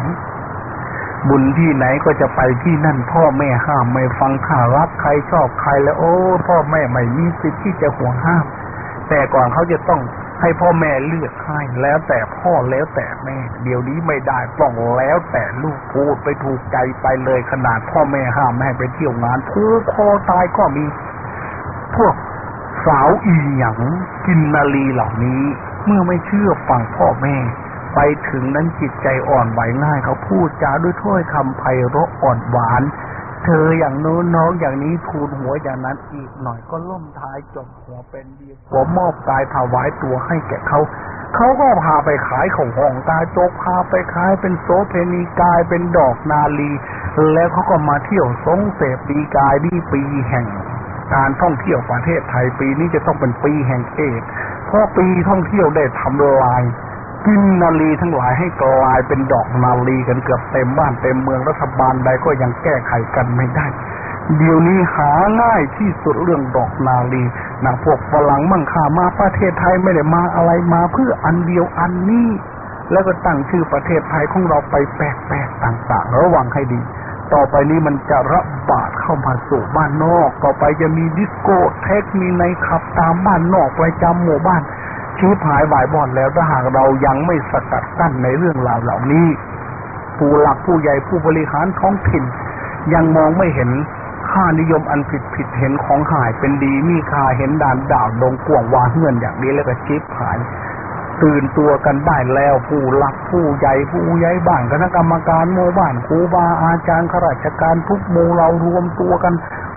S2: บุญที่ไหนก็จะไปที่นั่นพ่อแม่ห้ามไม่ฟังข้ารักใครชอบใครแล้วโอ้ พ่อแม่ไม่มีสิทธิ์ที่จะห่วงห้าม แต่ก่อนเขาจะต้องให้พ่อแม่เลือกให้แล้วแต่พ่อแล้วแต่แม่ เดี๋ยวนี้ไม่ได้ต้องแล้วแต่ลูกพูดไปถูกใจไปเลยขนาดพ่อแม่ห้ามแม่ไปเที่ยวงานผูกคอตายก็มี พวกสาวอีหยังกินนาลีเหล่านี้ เมื่อไม่เชื่อฟังพ่อแม่ ไปถึงนั้นจิตใจอ่อนไหวง่ายเขาพูดจาด้วยถ้อยคำไพเราะอ่อนหวาน เธออย่างโน้นน้องอย่างนี้ทูลหัวอย่างนั้นอีกหน่อยก็ล่มท้ายจบหัวเป็นดีหัวมอบกายถวายตัวให้แก่เขาเขาก็พาไปขายของห้องตาโจกพาไปขายเป็นโซเพนีกายเป็นดอกนาลี แล้วเขาก็มาเที่ยวสงเสพปีกายดีปีแห่ง การท่องเที่ยวประเทศไทยปีนี้จะต้องเป็นปีแห่งเอดเพราะปีท่องเที่ยวได้ทำลาย กินนาลีทั้งหลายให้กลายเป็นดอกนาลีกันเกือบเต็มบ้านเต็มเมืองรัฐบาลใดก็ยังแก้ไขกันไม่ได้ เดี๋ยวนี้หาง่ายที่สุดเรื่องดอกนาลีนะพวกฝรั่งมั่งค่ามาประเทศไทยไม่ได้มาอะไรมาเพื่ออันเดียวอันนี้ แล้วก็ตั้งชื่อประเทศไทยของเราไปแปลกๆต่าง ๆ ระวังให้ดี ต่อไปนี้มันจะระบาดเข้ามาสู่บ้านนอก ต่อไปจะมี discotheque มี nightclub ตามบ้านนอกประจำหมู่บ้าน ฉิบหายบ่ายบอนแล้วถ้าหากเรายังไม่สกัดกั้นในเรื่องราวเหล่านี้ ผู้หลักผู้ใหญ่ผู้บริหารท้องถิ่น ยังมองไม่เห็นค่านิยมอันผิดผิดเห็นของร้ายเป็นดีมีค่าเห็นด่านด่าวดงกวงวาเงื่อนอย่างนี้แล้วก็ฉิบหาย ตื่นตัวกันได้แล้วผู้หลักผู้ใหญ่ผู้ใหญ่บ้านคณะกรรมการหมู่บ้านครูบาอาจารย์ข้าราชการทุกหมู่เรารวมตัวกัน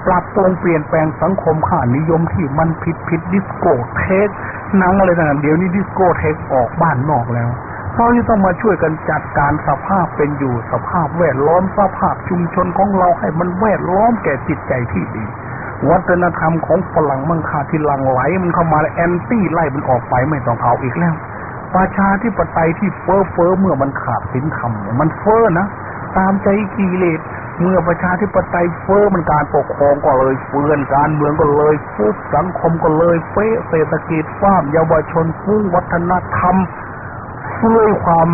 S2: ปรับปรุงเปลี่ยนแปลงสังคมค่านิยมที่มันผิดผิด discotheque หนังอะไรต่างๆเดี๋ยวนี้ discotheque ออกบ้านนอกแล้วเราจะต้องมาช่วยกันจัดการสภาพเป็นอยู่สภาพแวดล้อมสภาพชุมชนของเราให้มันแวดล้อมแก่จิตใจที่ดีวัฒนธรรมของฝรั่งมังค่าที่หลั่งไหลมันเข้ามาแล้ว anti ไล่มันออกไปไม่ต้องเอาอีกแล้ว ประชาธิปไตยที่เฟ้อเฟ้อเมื่อมันขาดสินธรรมมันเฟ้อนะตามใจกิเลสเมื่อประชาธิปไตยเฟ้อมันการปกครองก็เลยเฟื่อนการเมืองก็เลยฟุบสังคมก็เลยเฟ้เศรษฐกิจฟ้ามเยาวชนฟุ้งวัฒนธรรมเฟื่อยความ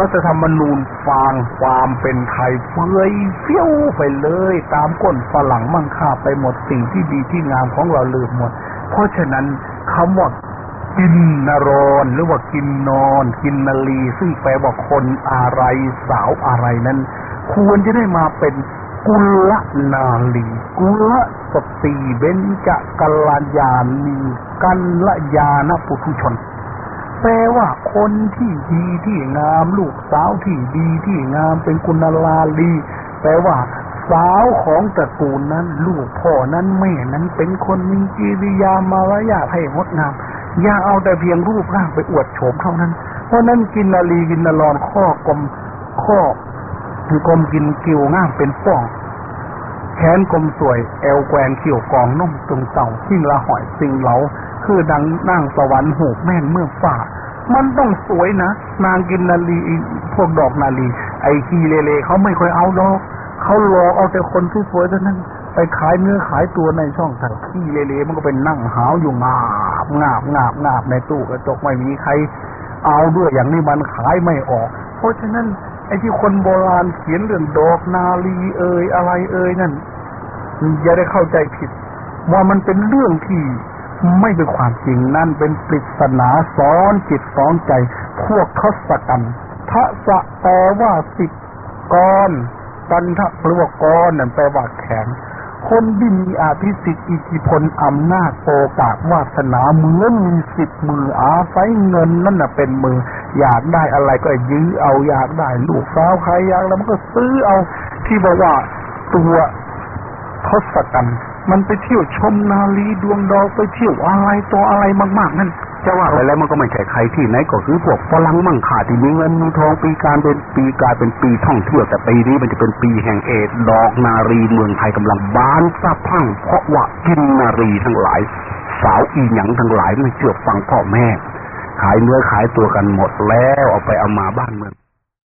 S2: รัฐธรรมนูญฟางความเป็นไทยเฟื่อยเฟี้ยวไปเลย ตามก้นฝรั่งมั่งค่าไปหมดสิ่งที่ดีที่งามของเราลืมหมด เพราะฉะนั้นคำว่า กินนรนหรือว่ากินนอน กินนาลีซึ่งแปลว่าคนอะไรสาวอะไรนั้น ควรจะได้มาเป็นกุลนาลีกุลสตรีเบญจกัลยาณีกัลยาณปุถุชน แปลว่าคนที่ดีที่งามลูกสาวที่ดีที่งามเป็นกุณลาลีแปลว่าสาวของตระกูลนั้น ลูกพ่อนั้นแม่นั้นเป็นคนมีกิริยามารยาทให้งดงาม อย่าเอาแต่เพียงรูปร่างไปอวดโฉมเท่านั้น เพราะนั้นกินนาลีกินนารอนข้อกลมข้อกลมกินกิวง่ามเป็นป้อง แขนกลมสวยเอวแกวนเขี่ยวกองนุ่มตรงเต่าสิ่งละหอยสิ่งเหลา คือดังนั่งสวรรค์หูแม่นเมื่อฝ่ามันต้องสวยนะ นางกินนาลีพวกดอกนาลี ไอ้ีเลเลเขาไม่ค่อยเอาดอกเขารอเอาแต่คนที่สวยเท่านั้น ไปขายเนื้อขายตัวในช่องทางที่เละๆมันก็เป็นนั่งหาวอยู่งาบงาบงาบงาบในตู้กระจกไม่มีใคร เอาด้วยอย่างนี้มันขายไม่ออก เพราะฉะนั้นไอ้ที่คนโบราณเขียนเรื่องดอกนาลีเอ่ยอะไรเอ่ยนั่นอย่าได้เข้าใจผิดว่ามันเป็นเรื่องที่ไม่เป็นความจริงนั่นเป็นปริศนาซ้อนจิตซ้อนใจ พวกทศกัณฐ์ทะสะแปลว่าสิบกรกันทะแปลว่ากรนั่นแปลว่าแข็ง คนที่มีอาภิสิทธิ์อิทธิพลอำนาจโอกาสวาสนาเหมือนมีสิบมืออาศัยเงินนั่นน่ะเป็นมือ อยากได้อะไรก็ยื้อเอาอยากได้ลูกสาวใครอยากแล้วมันก็ซื้อเอาที่บอกว่าตัวทศกัณฐ์ มันไปเที่ยวชมนาลีดวงดาวไปเที่ยวอะไรต่ออะไรมาก ๆ นั่นจะว่าไปแล้วมันก็ไม่ใช่ใครที่ไหนก็คือพวกฝรั่งมั่งค่าที่มีเงินมีทองปีการเป็นปีกลายเป็นปีท่องเที่ยวแต่ปีนี้มันจะเป็นปีแห่งเอดดอกนารีเมืองไทยกำลังบานสะพังเพราะว่ากินนารีทั้งหลาย สาวอีหยังทั้งหลายไม่เชื่อฟังพ่อแม่ ขายเนื้อขายตัวกันหมดแล้วเอาไปเอามาบ้านเมือง